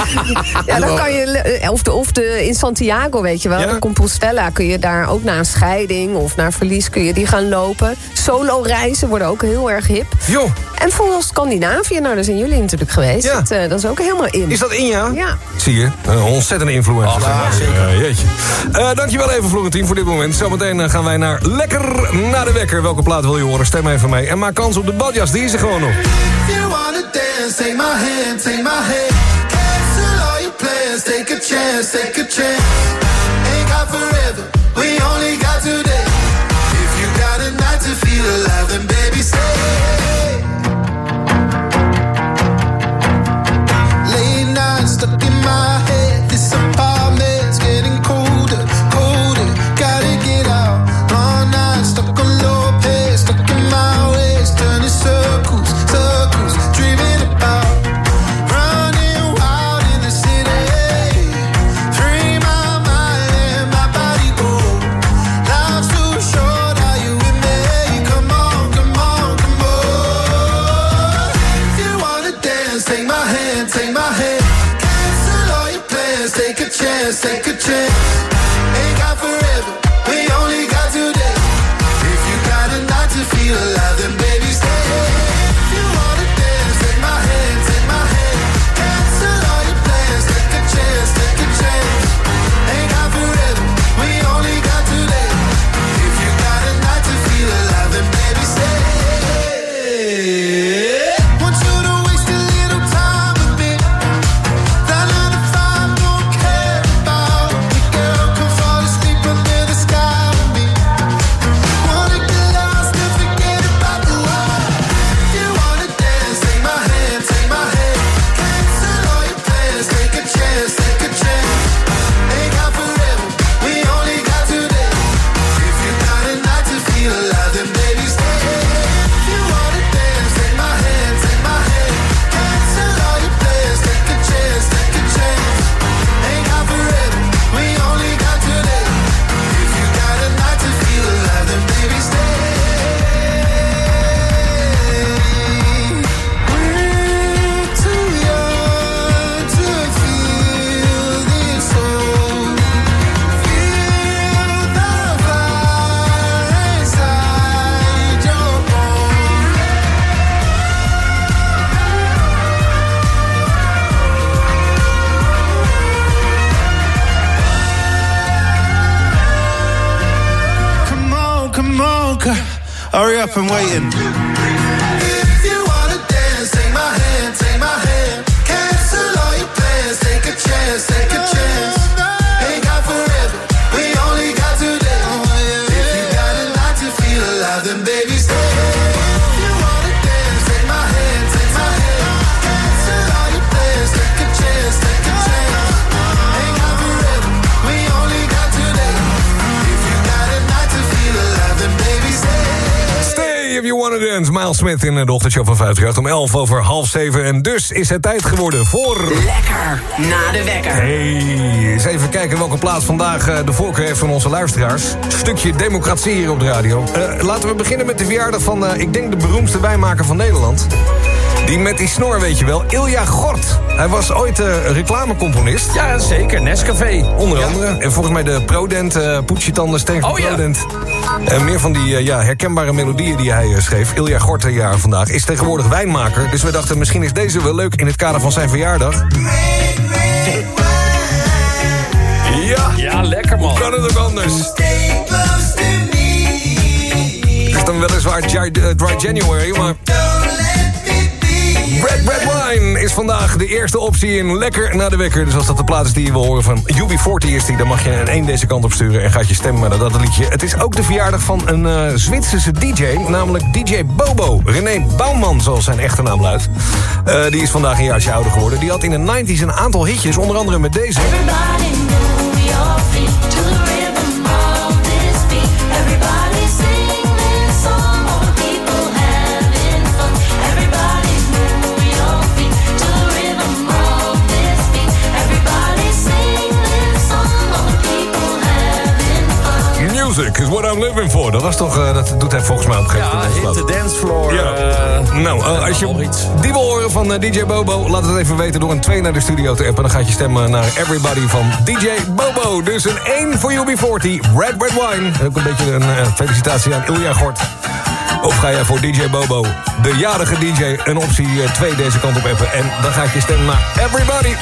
ja, dan kan je... eh, Of, de, of de, in Santiago, weet je wel. Ja. De Compostela kun je daar ook na een scheiding of na verlies kun je die gaan lopen. Solo reizen worden ook heel erg hip. joh, En vooral Scandinavië, nou daar zijn jullie natuurlijk geweest. Ja. Dat, eh, dat is ook helemaal in. is dat in ja? Ja. Zie je, een ontzettende influencer. Oh, ja, zeker. jeetje. Eh, dankjewel even, Florentien, voor dit moment. Zometeen eh, gaan wij naar Lekker naar de Wekker. Welke plaat wil je horen? Stem even mee. En maak kans op de badjas, die is er gewoon nog. Dance, take my hand, take my hand. Cancel all your plans, take a chance, take a chance. Ain't got forever, up, I'm waiting. Smith in de ochtendshow van 538 om 11 over half 7. En dus is het tijd geworden voor... Lekker, na de wekker. Hey, eens even kijken welke plaats vandaag eh, de voorkeur heeft van onze luisteraars. Stukje democratie hier op de radio. Eh, laten we beginnen met de verjaardag van, eh, ik denk, de beroemdste wijnmaker van Nederland. Die met die snor, weet je wel, Ilja Gort. Hij was ooit eh, reclamecomponist. Ja, zeker. Nescafé. Onder andere. En volgens mij de Prodent, uh, Poetsjetanden, Sterk Oh, ja. Prodent. En meer van die eh, ja, herkenbare melodieën die hij eh, schreef. Ilja Gort, een jaar vandaag, is tegenwoordig wijnmaker. Dus we dachten, misschien is deze wel leuk in het kader van zijn verjaardag. Ja, Ja, lekker man. kan het ook anders. Het is dan weliswaar Dry, eh, Dry January, maar... Red Red Wine is vandaag de eerste optie in Lekker na de Wekker. Dus als dat de plaat is die je wil horen van UB40 is die... dan mag je een één deze kant op sturen en gaat je stemmen naar dat liedje. Het is ook de verjaardag van een eh, Zwitserse DJ, namelijk DJ Bobo. René Bouwman, zoals zijn echte naam luidt. Eh, die is vandaag een jaartje ouder geworden. Die had in de 90s een aantal hitjes, onder andere met deze. What I'm living for. Dat was toch, eh, dat doet hij volgens mij op een gegeven Ja, moment. hit geloof the dance floor. Ja. eh, Nou, eh, als je die wil horen van DJ Bobo... laat het even weten door een 2 naar de studio te appen. Dan gaat je stemmen naar Everybody van DJ Bobo. Dus een 1 voor UB40, Red Red Wine. Ook een beetje een felicitatie aan Ilja Gort. Of ga jij voor DJ Bobo, de jarige DJ, een optie 2 deze kant op appen. En dan gaat je stemmen naar Everybody.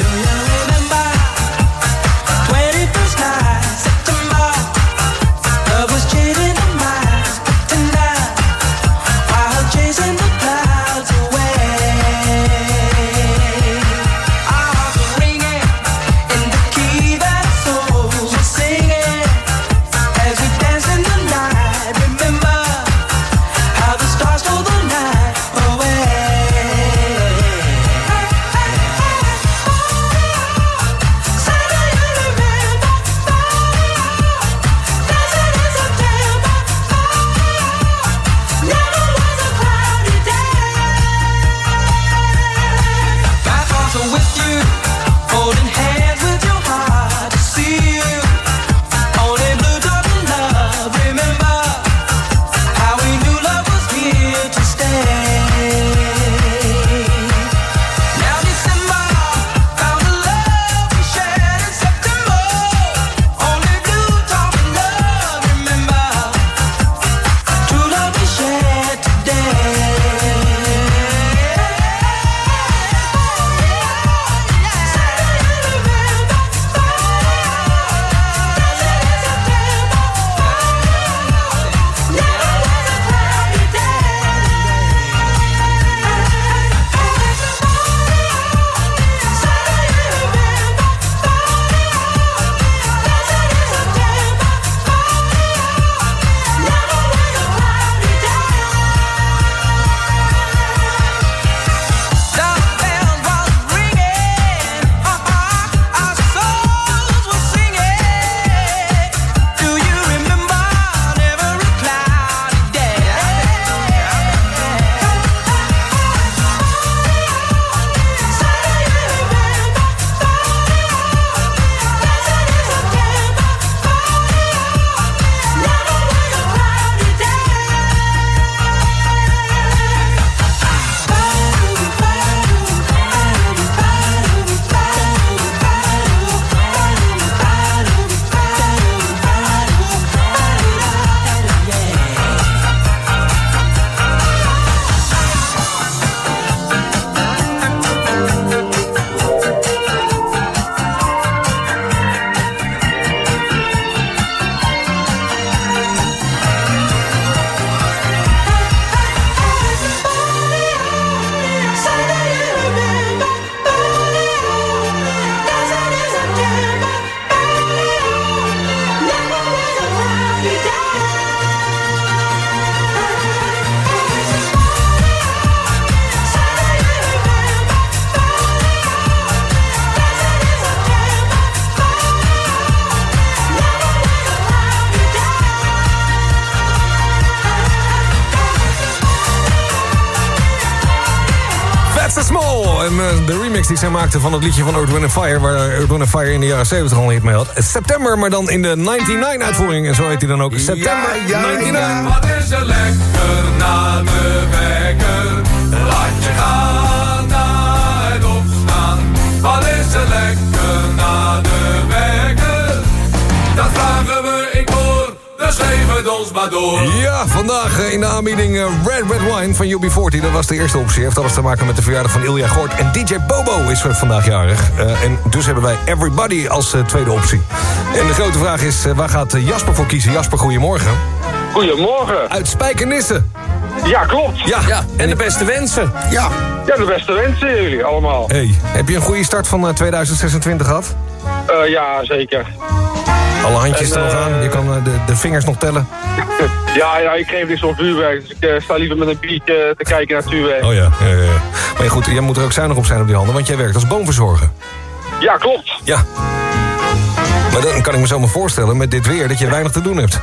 Die zij maakte van het liedje van Earth, Wind Fire... waar Earth, Wind Fire in de jaren 70 al een hit mee had. September, maar dan in de 99-uitvoering. En zo heet hij dan ook. September 99. Wat is er lekker na de wekker? Laat je gaan geef het ons maar door. Ja, vandaag eh, in de aanbieding eh, Red Red Wine van UB40. Dat was de eerste optie. Heeft alles te maken met de verjaardag van Ilja Gort. En DJ Bobo is vandaag jarig. Eh, en dus hebben wij Everybody als tweede optie. En de grote vraag is, waar gaat Jasper voor kiezen? Jasper, goedemorgen. Goedemorgen. Uit Spijkenisse. Ja, klopt. Ja, ja en de beste wensen. Ja. Ja, de beste wensen jullie allemaal. Hey, heb je een goede start van eh, 2026 gehad? Eh, ja, zeker. Alle handjes En, er nog aan? Je kan eh, de, de vingers nog tellen? ja, ja, ik geef niks van vuurwerk, dus ik eh, sta liever met een biertje te kijken naar het vuurwerk. Oh ja, ja, ja. Maar goed, jij moet er ook zuinig op zijn op die handen, want jij werkt als boomverzorger. Ja, klopt. Ja. Maar dan kan ik me zo maar voorstellen met dit weer dat je weinig te doen hebt.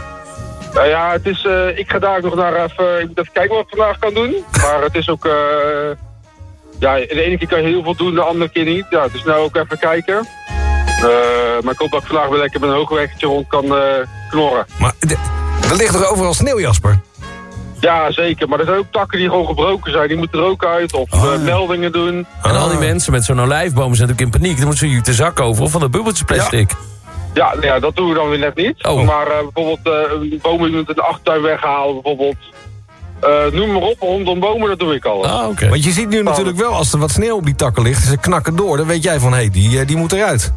Nou ja, het is, eh, ik ga daar nog naar even, ik moet even kijken wat ik vandaag kan doen. Maar het is ook, eh, ja, de ene keer kan je heel veel doen, de andere keer niet. Ja, dus nou ook even kijken. Eh, maar ik hoop dat ik vandaag weer lekker met een hoogwegje rond kan eh, knorren. Maar de- er ligt toch overal sneeuw, Jasper? Ja, zeker. Maar er zijn ook takken die gewoon gebroken zijn. Die moeten er ook uit. Of eh, meldingen doen. En al die mensen met zo'n olijfboom zijn natuurlijk in paniek. Dan moeten ze jute zak over of van dat bubbeltje plastic. Ja, nou ja, dat doen we dan weer net niet. Oh. Maar eh, bijvoorbeeld eh, een bomen die in de achtertuin weghalen, bijvoorbeeld. Eh, noem maar op, rondom bomen, dat doe ik al. Ah, oké. Want je ziet nu natuurlijk wel, als er wat sneeuw op die takken ligt... ze knakken door, dan weet jij van, hé, hey, die, eh, die moet eruit.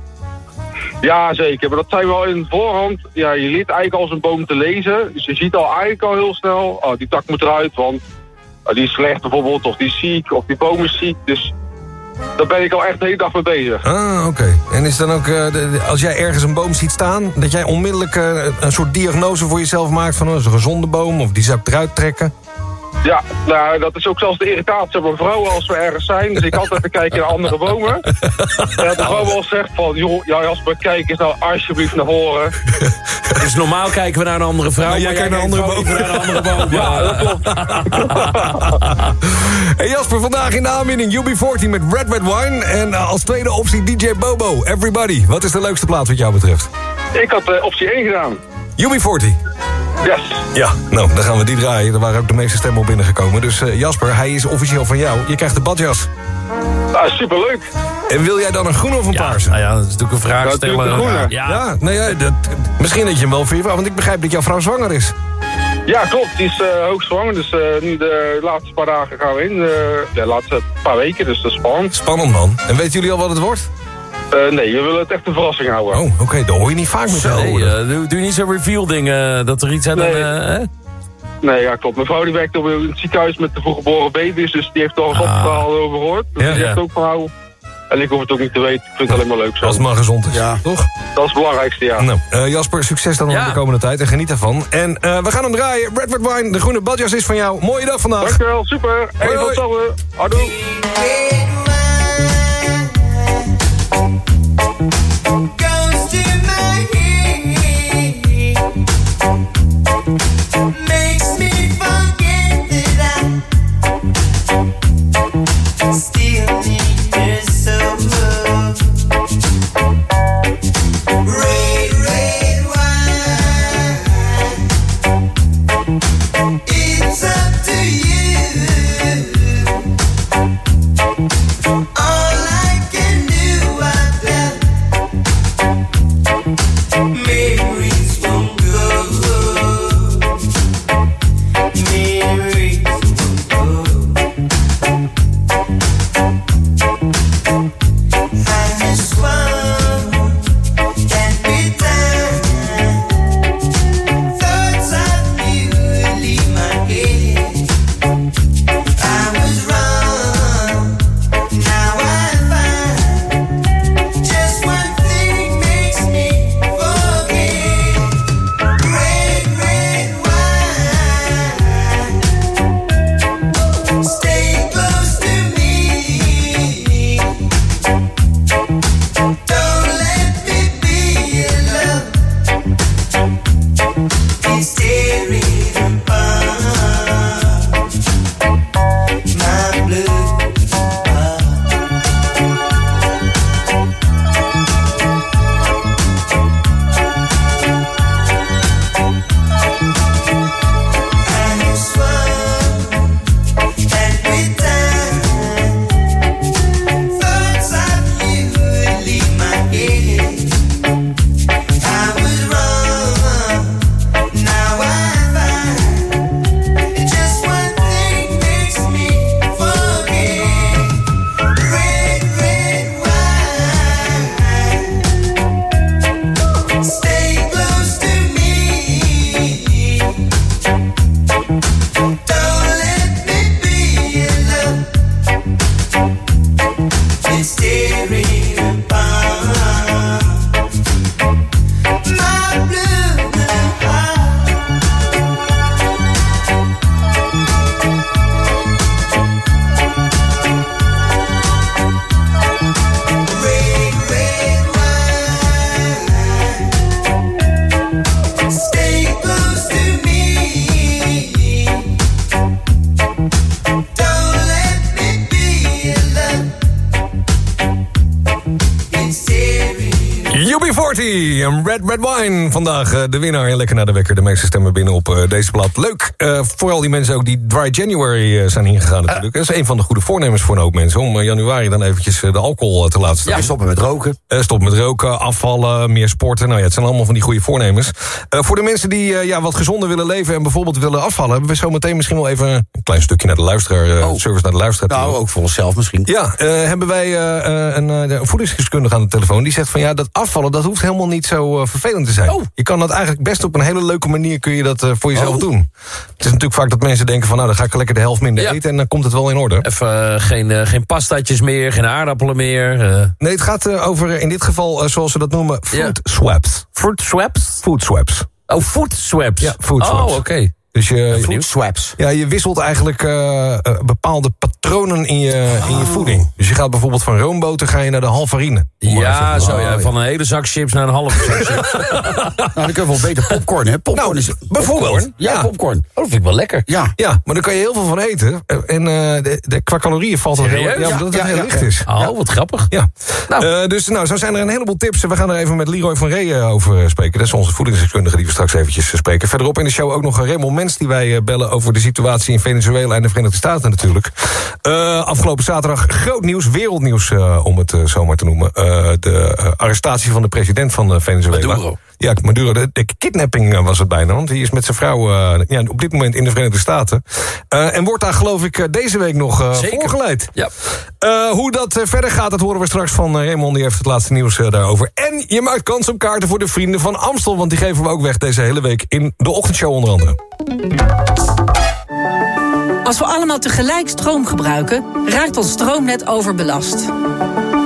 Ja, zeker. Maar dat zijn wel in voorhand. Ja, je leert eigenlijk al zijn boom te lezen. Dus je ziet al eigenlijk al heel snel, oh, die tak moet eruit, want ah, die is slecht bijvoorbeeld, of die is ziek, of die boom is ziek. Dus daar ben ik al echt de hele dag mee bezig. Ah, oké. En is dan ook, eh, als jij ergens een boom ziet staan... dat jij onmiddellijk eh, een soort diagnose voor jezelf maakt... van, oh, dat is een gezonde boom, of die zou ik eruit trekken? Ja, nou, dat is ook zelfs de irritatie van vrouwen als we ergens zijn. Dus ik altijd even kijken naar andere bomen. En dat de vrouw wel zegt van, joh, ja Jasper, kijk eens nou alsjeblieft naar voren. Dus normaal kijken we naar een andere vrouw. Maar jij kijkt naar een andere even naar een andere boom. Ja, dat klopt. Hey Jasper, vandaag in de aanbieding UB40 met Red Red Wine... en eh, als tweede optie DJ Bobo, Everybody. Wat is de leukste plaat wat jou betreft? Ik had eh, optie 1 gedaan. UB40. Yes. Ja, nou, dan gaan we die draaien. Er waren ook de meeste stemmen op binnengekomen. Dus eh, Jasper, hij is officieel van jou. Je krijgt de badjas. Nou, superleuk. En wil jij dan een groen of een paarse? Nou ja, dat is natuurlijk een vraag Ja, stellen. een groene. Ja. Ja, nou ja, dat, misschien dat je hem wel voor je vrouw... want ik begrijp dat jouw vrouw zwanger is. Ja, klopt. Die is eh hoogzwanger. Dus eh, nu de laatste paar dagen gaan we in. eh, ja, de laatste paar weken, dus dat is spannend. Spannend, man. En weten jullie al wat het wordt? Eh, nee, we willen het echt een verrassing houden. Oh, oké, dat hoor je niet vaak met Zo, nee, eh, doe, niet zo'n reveal ding eh, dat er iets aan Nee. een... eh, hè? Nee, ja, klopt. Mijn vrouw die werkt op in het ziekenhuis met de vroeggeboren baby's. Dus die heeft al eens Ah. opgehaald over gehoord. Dus Ja, die ja. ook nou... En ik hoef het ook niet te weten. Ik vind het alleen maar leuk zo. Als het maar gezond is. Ja. Toch? Dat is het belangrijkste, ja. Nou, eh, Jasper, succes dan Ja. de komende tijd en geniet ervan. En eh, we gaan hem draaien. Red Red Wine, de groene badjas is van jou. Mooie dag vandaag. Dankjewel, super. Hey, Hoi, tot hoi. hetzelfde. Houdoe. Red Red Wine. Vandaag eh, de winnaar en lekker naar de wekker. De meeste stemmen binnen op eh, deze plaat. Leuk. Eh, vooral die mensen ook die Dry January zijn ingegaan natuurlijk. Dat is een van de goede voornemens voor een hoop mensen. Om januari dan eventjes de alcohol te laten staan. Ja, stoppen met roken. Eh, stop met roken, afvallen, meer sporten. Nou ja, het zijn allemaal van die goede voornemens. Voor de mensen die ja, wat gezonder willen leven en bijvoorbeeld willen afvallen... hebben we zo meteen misschien wel even een klein stukje naar de luisteraar... eh, service naar de luisteraar. Nou, ook voor onszelf misschien. Ja, hebben wij een uh, voedingsdeskundige aan de telefoon... die zegt van ja, dat afvallen dat hoeft helemaal niet zo vervelend te zijn. Je kan dat eigenlijk best op een hele leuke manier... kun je dat eh, voor jezelf doen. Het is natuurlijk vaak dat mensen denken van... nou, dan ga ik lekker de helft minder eten en dan komt het wel in orde. Even eh, geen, eh, geen pastaatjes meer, geen aardappelen meer. eh. Nee, het gaat eh, over in dit geval, eh, zoals ze dat noemen, food swaps. Fruit swaps? Food swaps. Oh, food swaps. Ja, food swaps. Oh, oké. Dus je, Food swaps. Ja, je wisselt eigenlijk eh, eh, bepaalde patronen in je, in je voeding. Dus je gaat bijvoorbeeld van roomboter ga je naar de halvarine. Ja, even- zo ja. Van een hele zak chips naar een halve zak chips. Nou, dan kunnen we wel beter popcorn, hè? Popcorn Nou, is... bijvoorbeeld. Popcorn. Ja, Ja. popcorn. Oh, dat vind ik wel lekker. Ja. Ja, maar daar kan je heel veel van eten. En eh, de, de, qua calorieën valt het heel, ja, omdat het Ja, heel ja, licht ja. is. Oh, wat grappig. Ja. Eh, dus nou, zo zijn er een heleboel tips. We gaan er even met Leroy van Ree eh, over spreken. Dat is onze voedingsdeskundige die we straks eventjes spreken. Verderop in de show ook nog een Raymond Die wij eh, bellen over de situatie in Venezuela en de Verenigde Staten natuurlijk. Eh, afgelopen zaterdag groot nieuws, wereldnieuws eh, om het eh, zo maar te noemen. De arrestatie van de president van Venezuela. Maduro. Ja, Maduro, de, de kidnapping eh, was het bijna. Want die is met zijn vrouw eh, ja, op dit moment in de Verenigde Staten. Eh, en wordt daar geloof ik deze week nog eh, Zeker. voorgeleid. Ja. Eh, hoe dat verder gaat, dat horen we straks van Raymond. Die heeft het laatste nieuws daarover. En je maakt kans op kaarten voor de Vrienden van Amstel. Want die geven we ook weg deze hele week in de ochtendshow onder andere. Als we allemaal tegelijk stroom gebruiken, raakt ons stroomnet overbelast.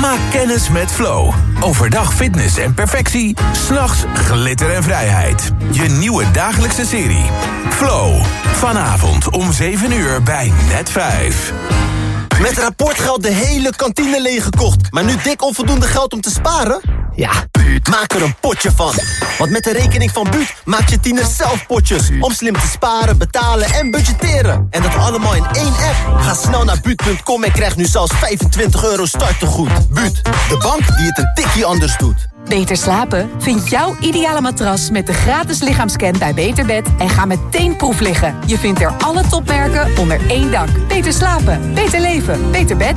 Maak kennis met Flow. Overdag fitness en perfectie. S'nachts glitter en vrijheid. Je nieuwe dagelijkse serie. Flow. Vanavond om 7 uur bij Net 5. Met rapportgeld de hele kantine leeggekocht. Maar nu dik onvoldoende geld om te sparen? Ja, Buut. Maak er een potje van. Want met de rekening van Buut maak je tieners zelf potjes. Om slim te sparen, betalen en budgetteren. En dat allemaal in één app. Ga snel naar Buut.com en krijg nu zelfs 25 euro startegoed. Buut, de bank die het een tikje anders doet. Beter slapen? Vind jouw ideale matras met de gratis lichaamscan bij Beterbed en ga meteen proef liggen. Je vindt er alle topmerken onder één dak. Beter slapen, beter leven, beter bed.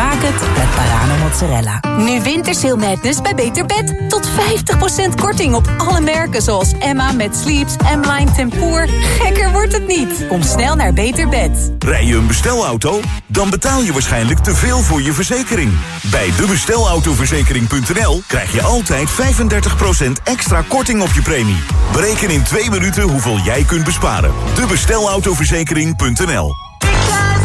Maak het met Parano mozzarella. Nu Wintersail Madness bij Beter Bed. Tot 50% korting op alle merken zoals Emma met Sleeps, M-Line Tempoor. Gekker wordt het niet. Kom snel naar Beter Bed. Rij je een bestelauto? Dan betaal je waarschijnlijk te veel voor je verzekering. Bij debestelautoverzekering.nl krijg je altijd 35% extra korting op je premie. Bereken in twee minuten hoeveel jij kunt besparen. Debestelautoverzekering.nl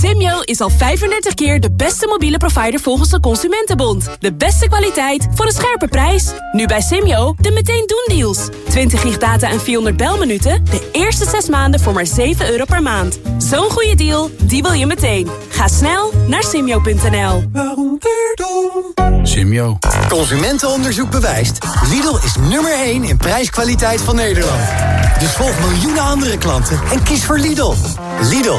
Simyo is al 35 keer de beste mobiele provider volgens de Consumentenbond. De beste kwaliteit voor een scherpe prijs. Nu bij Simyo de meteen doen deals. 20 gig data en 400 belminuten. De eerste 6 maanden voor maar 7 euro per maand. Zo'n goede deal, die wil je meteen. Ga snel naar simyo.nl. Simio. Consumentenonderzoek bewijst. Lidl is nummer 1 in prijskwaliteit van Nederland. Dus volg miljoenen andere klanten en kies voor Lidl. Lidl,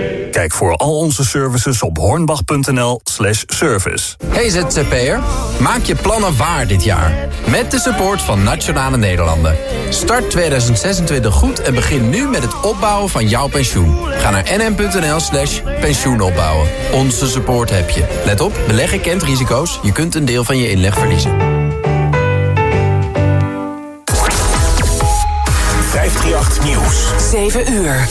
Kijk voor al onze services op hornbach.nl slash service. Hey ZZP'er, maak je plannen waar dit jaar. Met de support van Nationale Nederlanden. Start 2026 goed en begin nu met het opbouwen van jouw pensioen. Ga naar nm.nl slash pensioenopbouwen. Onze support heb je. Let op, beleggen kent risico's. Je kunt een deel van je inleg verliezen. 538 Nieuws. 7 uur.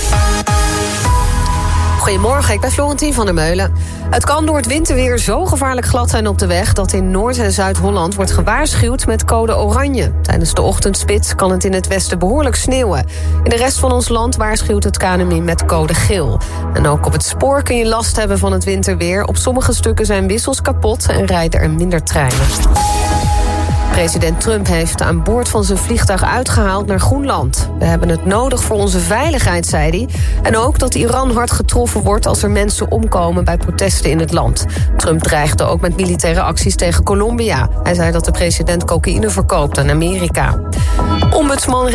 Goedemorgen, ik ben Florentien van der Meulen. Het kan door het winterweer zo gevaarlijk glad zijn op de weg... dat in Noord- en Zuid-Holland wordt gewaarschuwd met code oranje. Tijdens de ochtendspits kan het in het westen behoorlijk sneeuwen. In de rest van ons land waarschuwt het KNMI met code geel. En ook op het spoor kun je last hebben van het winterweer. Op sommige stukken zijn wissels kapot en rijden er minder treinen. President Trump heeft aan boord van zijn vliegtuig uitgehaald naar Groenland. We hebben het nodig voor onze veiligheid, zei hij. En ook dat Iran hard getroffen wordt als er mensen omkomen bij protesten in het land. Trump dreigde ook met militaire acties tegen Colombia. Hij zei dat de president cocaïne verkoopt aan Amerika. Ombudsman